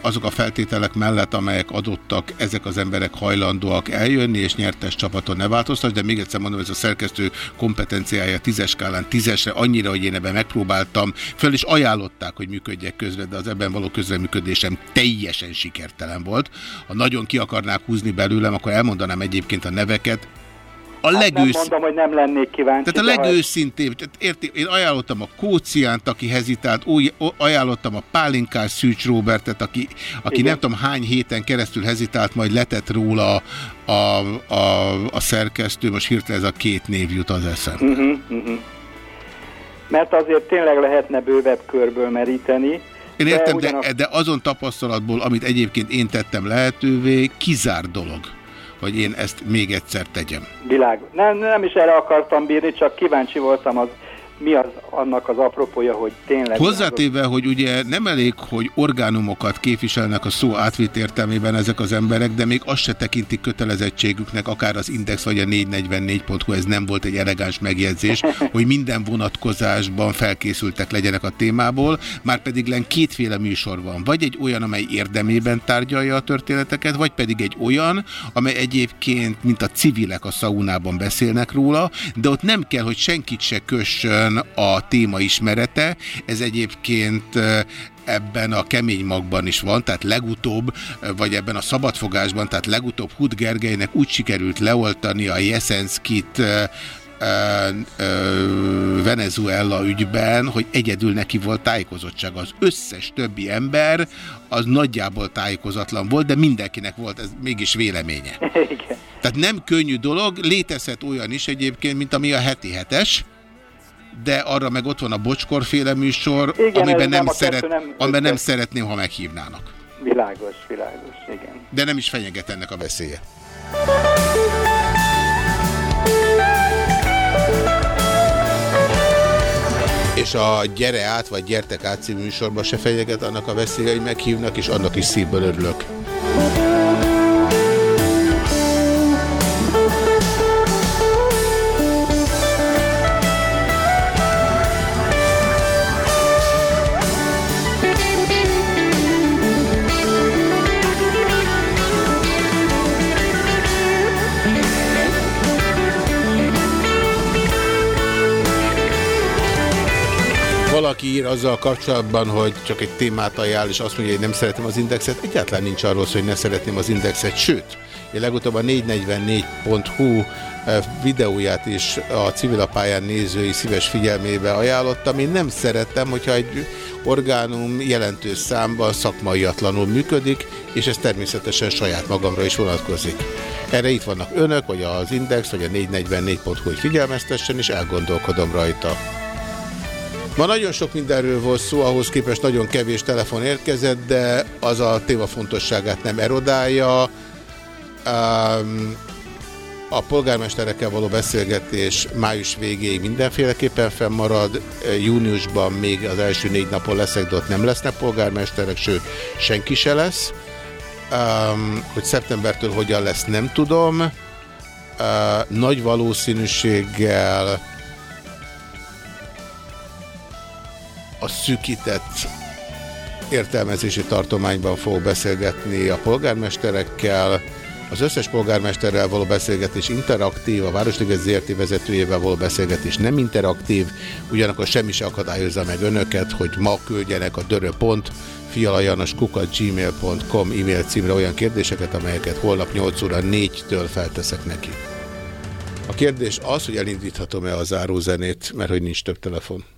azok a feltételek mellett, amelyek adottak, ezek az emberek hajlandóak eljönni, és nyertes csapaton ne változtat, de még egyszer mondom, ez a szerkesztő kompetenciája tízes skálán tízesre, annyira, hogy én ebben megpróbáltam, föl is ajánlották, hogy működjek közre, de az ebben való közreműködésem teljesen sikertelen volt. Ha nagyon ki akarnák húzni belőlem, akkor elmondanám egyébként a neveket, a Hát nem legősz... mondom, hogy nem lennék kíváncsi. Tehát a de legőszintébb, tehát érti, én ajánlottam a Kóciánt, aki hezitált, úgy ajánlottam a Pálinkás Szűcs Robertet, aki, aki nem tudom hány héten keresztül hezitált, majd letett róla a, a, a szerkesztő, most hirtelen ez a két név jut az eszembe. Uh-huh, uh-huh. Mert azért tényleg lehetne bővebb körből meríteni, Én értem, de, ugyanak- de azon tapasztalatból, amit egyébként én tettem lehetővé, kizár dolog, hogy én ezt még egyszer tegyem. Világ. Nem, nem is erre akartam bírni, csak kíváncsi voltam az, mi az annak az apropója, hogy tényleg... Hozzátéve, hogy ugye nem elég, hogy orgánumokat képviselnek a szó átvitt értelmében ezek az emberek, de még azt se tekintik kötelezettségüknek, akár az Index vagy a 444.hu, ez nem volt egy elegáns megjegyzés, hogy minden vonatkozásban felkészültek legyenek a témából, már pedig len kétféle műsor van. Vagy egy olyan, amely érdemében tárgyalja a történeteket, vagy pedig egy olyan, amely egyébként, mint a civilek a szaunában beszélnek róla, de ott nem kell, hogy senkit se kössön a téma ismerete. Ez egyébként ebben a kemény magban is van, tehát legutóbb, vagy ebben a szabadfogásban, tehát legutóbb Hud Gergelynek úgy sikerült leoltani a Jeszenszkit Venezuela ügyben, hogy egyedül neki volt tájékozottság. Az összes többi ember az nagyjából tájékozatlan volt, de mindenkinek volt ez mégis véleménye. Igen. Tehát nem könnyű dolog, létezhet olyan is egyébként, mint ami a heti hetes, de arra meg ott van a bocskorféle műsor, Igen, amiben, nem nem, szeret, nem amiben nem szeretném, ha meghívnának. Világos, világos, igen. De nem is fenyeget ennek a veszélye. És a Gyere át, vagy Gyertek át című műsorban se fenyeget annak a veszélye, hogy meghívnak, és annak is szívből örülök. Valaki ír azzal kapcsolatban, hogy csak egy témát ajánl, és azt mondja, hogy nem szeretem az indexet. Egyáltalán nincs arról szó, hogy ne szeretném az indexet, sőt, én legutóbb a 444.hu eh, videóját is a civilapályán nézői szíves figyelmébe ajánlottam. Én nem szeretem, hogyha egy orgánum jelentős számban szakmaiatlanul működik, és ez természetesen saját magamra is vonatkozik. Erre itt vannak önök, vagy az Index, vagy a 444.hu, hogy figyelmeztessen, és elgondolkodom rajta. Ma nagyon sok mindenről volt szó, ahhoz képest nagyon kevés telefon érkezett, de az a téma fontosságát nem erodálja. Um, a polgármesterekkel való beszélgetés május végéig mindenféleképpen fennmarad, júniusban még az első négy napon leszek, de ott nem lesznek polgármesterek, sőt, senki se lesz. Um, hogy szeptembertől hogyan lesz, nem tudom. Uh, nagy valószínűséggel a szűkített értelmezési tartományban fog beszélgetni a polgármesterekkel, az összes polgármesterrel való beszélgetés interaktív, a Városliget ZRT vezetőjével való beszélgetés nem interaktív, ugyanakkor semmi se akadályozza meg önöket, hogy ma küldjenek a döröpont fialajanoskukat.gmail.com e-mail címre olyan kérdéseket, amelyeket holnap 8 óra 4-től felteszek neki. A kérdés az, hogy elindíthatom-e a zárózenét, mert hogy nincs több telefon. 061-877-0877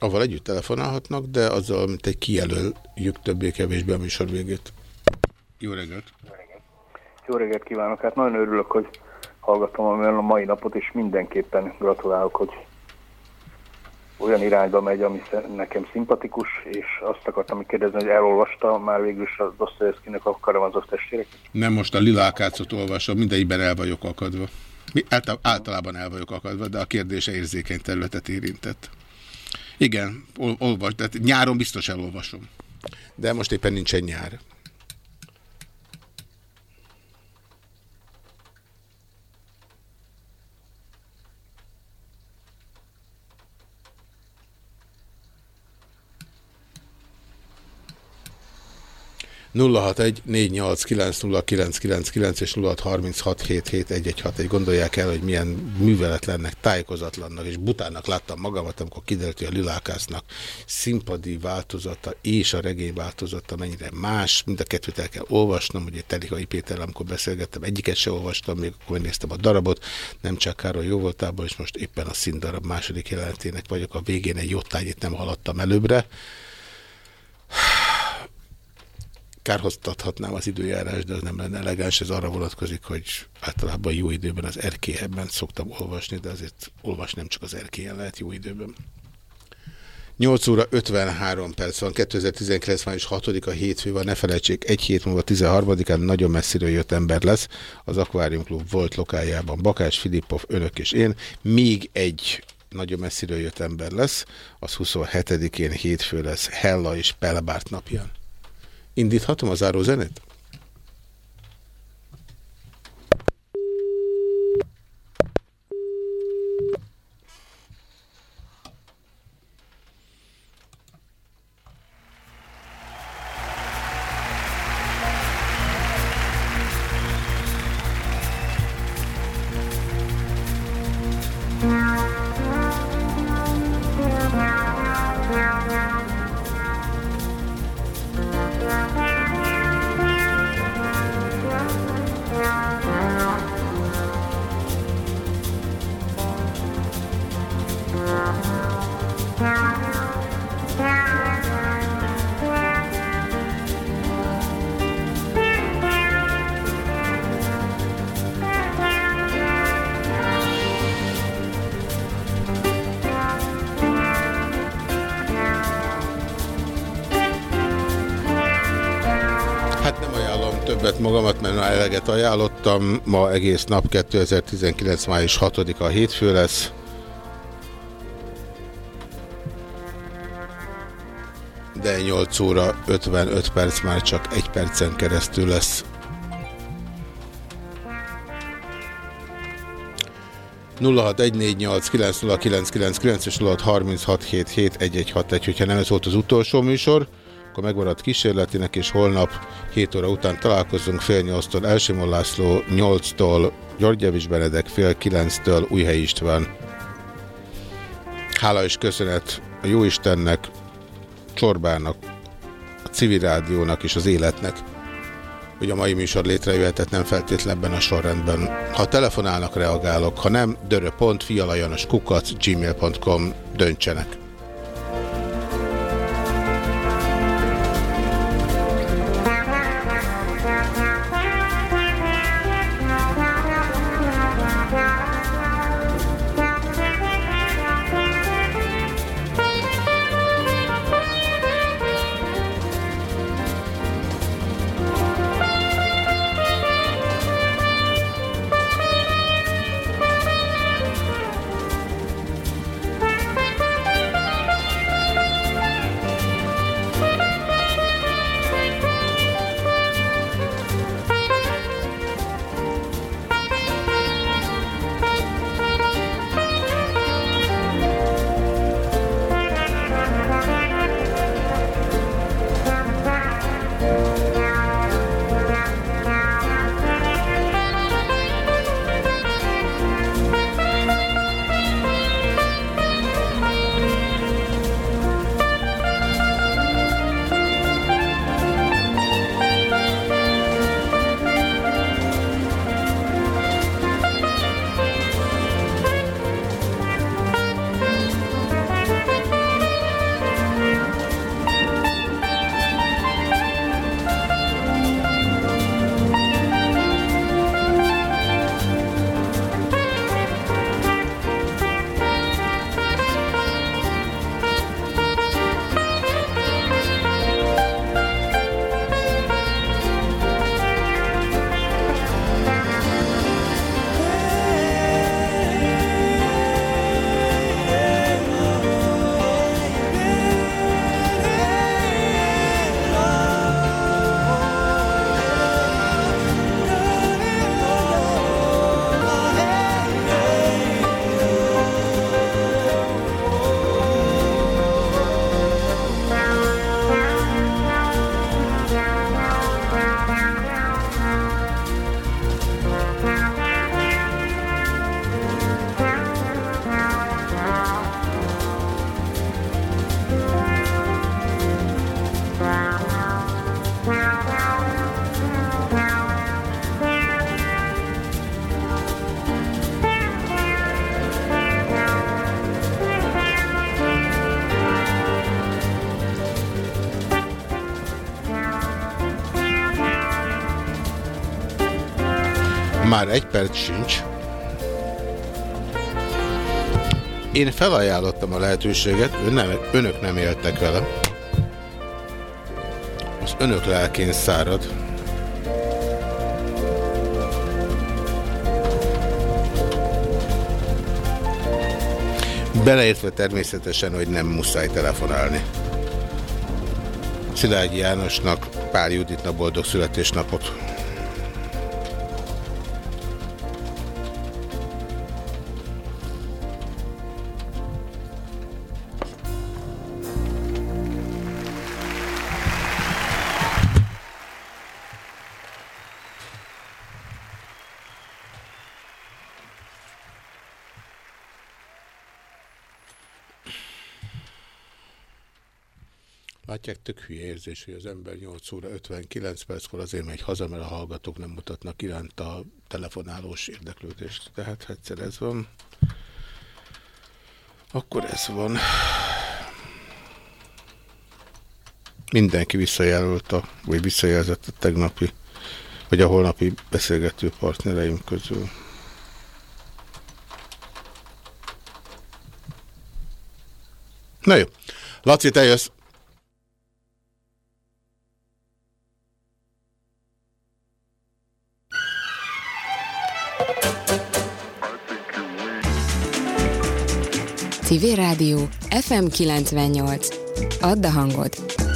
Aval együtt telefonálhatnak, de azzal, mint egy kijelöljük többé-kevésbé a műsor végét. Jó reggelt! Jó reggelt kívánok! Hát nagyon örülök, hogy hallgattam a mai napot, és mindenképpen gratulálok, hogy olyan irányba megy, ami nekem szimpatikus, és azt akartam kérdezni, hogy elolvasta már végül is a Dostoyevskynek a Karamazov testvéreket. Nem most a lilákácot olvasom, mindegyikben el vagyok akadva. Általában el vagyok akadva, de a kérdése érzékeny területet érintett. Igen, ol, olvas, de nyáron biztos elolvasom. De most éppen nincsen nyár. 061 489 és 0636771161 gondolják el, hogy milyen műveletlennek, tájékozatlannak és butának láttam magamat, amikor kiderült, hogy a Lilákásznak színpadi változata és a regény változata mennyire más. Mind a kettőt el kell olvasnom, ugye Telikai Péter, amikor beszélgettem, egyiket se olvastam, még akkor néztem a darabot, nem csak Károly jóvoltából, és most éppen a színdarab második jelenetének vagyok, a végén egy jottányit nem haladtam előbbre kárhoztathatnám az időjárás, de az nem lenne elegáns. Ez arra vonatkozik, hogy általában jó időben az erkélyben szoktam olvasni, de azért olvasni nem csak az erkélyen lehet jó időben. 8 óra 53 perc van, 2019. május 6-a hétfő van, ne felejtsék, egy hét múlva 13-án nagyon messziről jött ember lesz az Aquarium Club volt lokájában. Bakás, Filippov, önök és én. Még egy nagyon messziről jött ember lesz, az 27-én hétfő lesz Hella és Pelbárt napján. Indíthatom a záró ajánlottam, ma egész nap 2019. május 6-a hétfő lesz. De 8 óra 55 perc már csak egy percen keresztül lesz. 0614890999 és 0636771161, hogyha nem ez volt az utolsó műsor, akkor megmaradt kísérletének, és holnap 7 óra után találkozunk fél 8-tól Elsimon László, 8-tól György Javis Benedek, fél 9-től Újhely István. Hála és köszönet a Jóistennek, Csorbának, a civil rádiónak és az életnek, hogy a mai műsor létrejöhetett nem feltétlenben a sorrendben. Ha telefonálnak, reagálok, ha nem, dörö.fialajanoskukac gmail.com döntsenek. Már egy perc sincs. Én felajánlottam a lehetőséget, ön nem, önök nem éltek vele. Az önök lelkén szárad. Beleértve természetesen, hogy nem muszáj telefonálni. Szilágyi Jánosnak, Pál Juditnak boldog születésnapot! Hülye érzés, hogy az ember 8 óra 59 perckor azért megy haza, mert a hallgatók nem mutatnak iránt a telefonálós érdeklődést. Tehát egyszer ez van. Akkor ez van. Mindenki visszajelölt vagy visszajelzett a tegnapi, vagy a holnapi beszélgető partnereim közül. Na jó. Laci, te jössz. Civil Rádió FM 98. Add a hangod.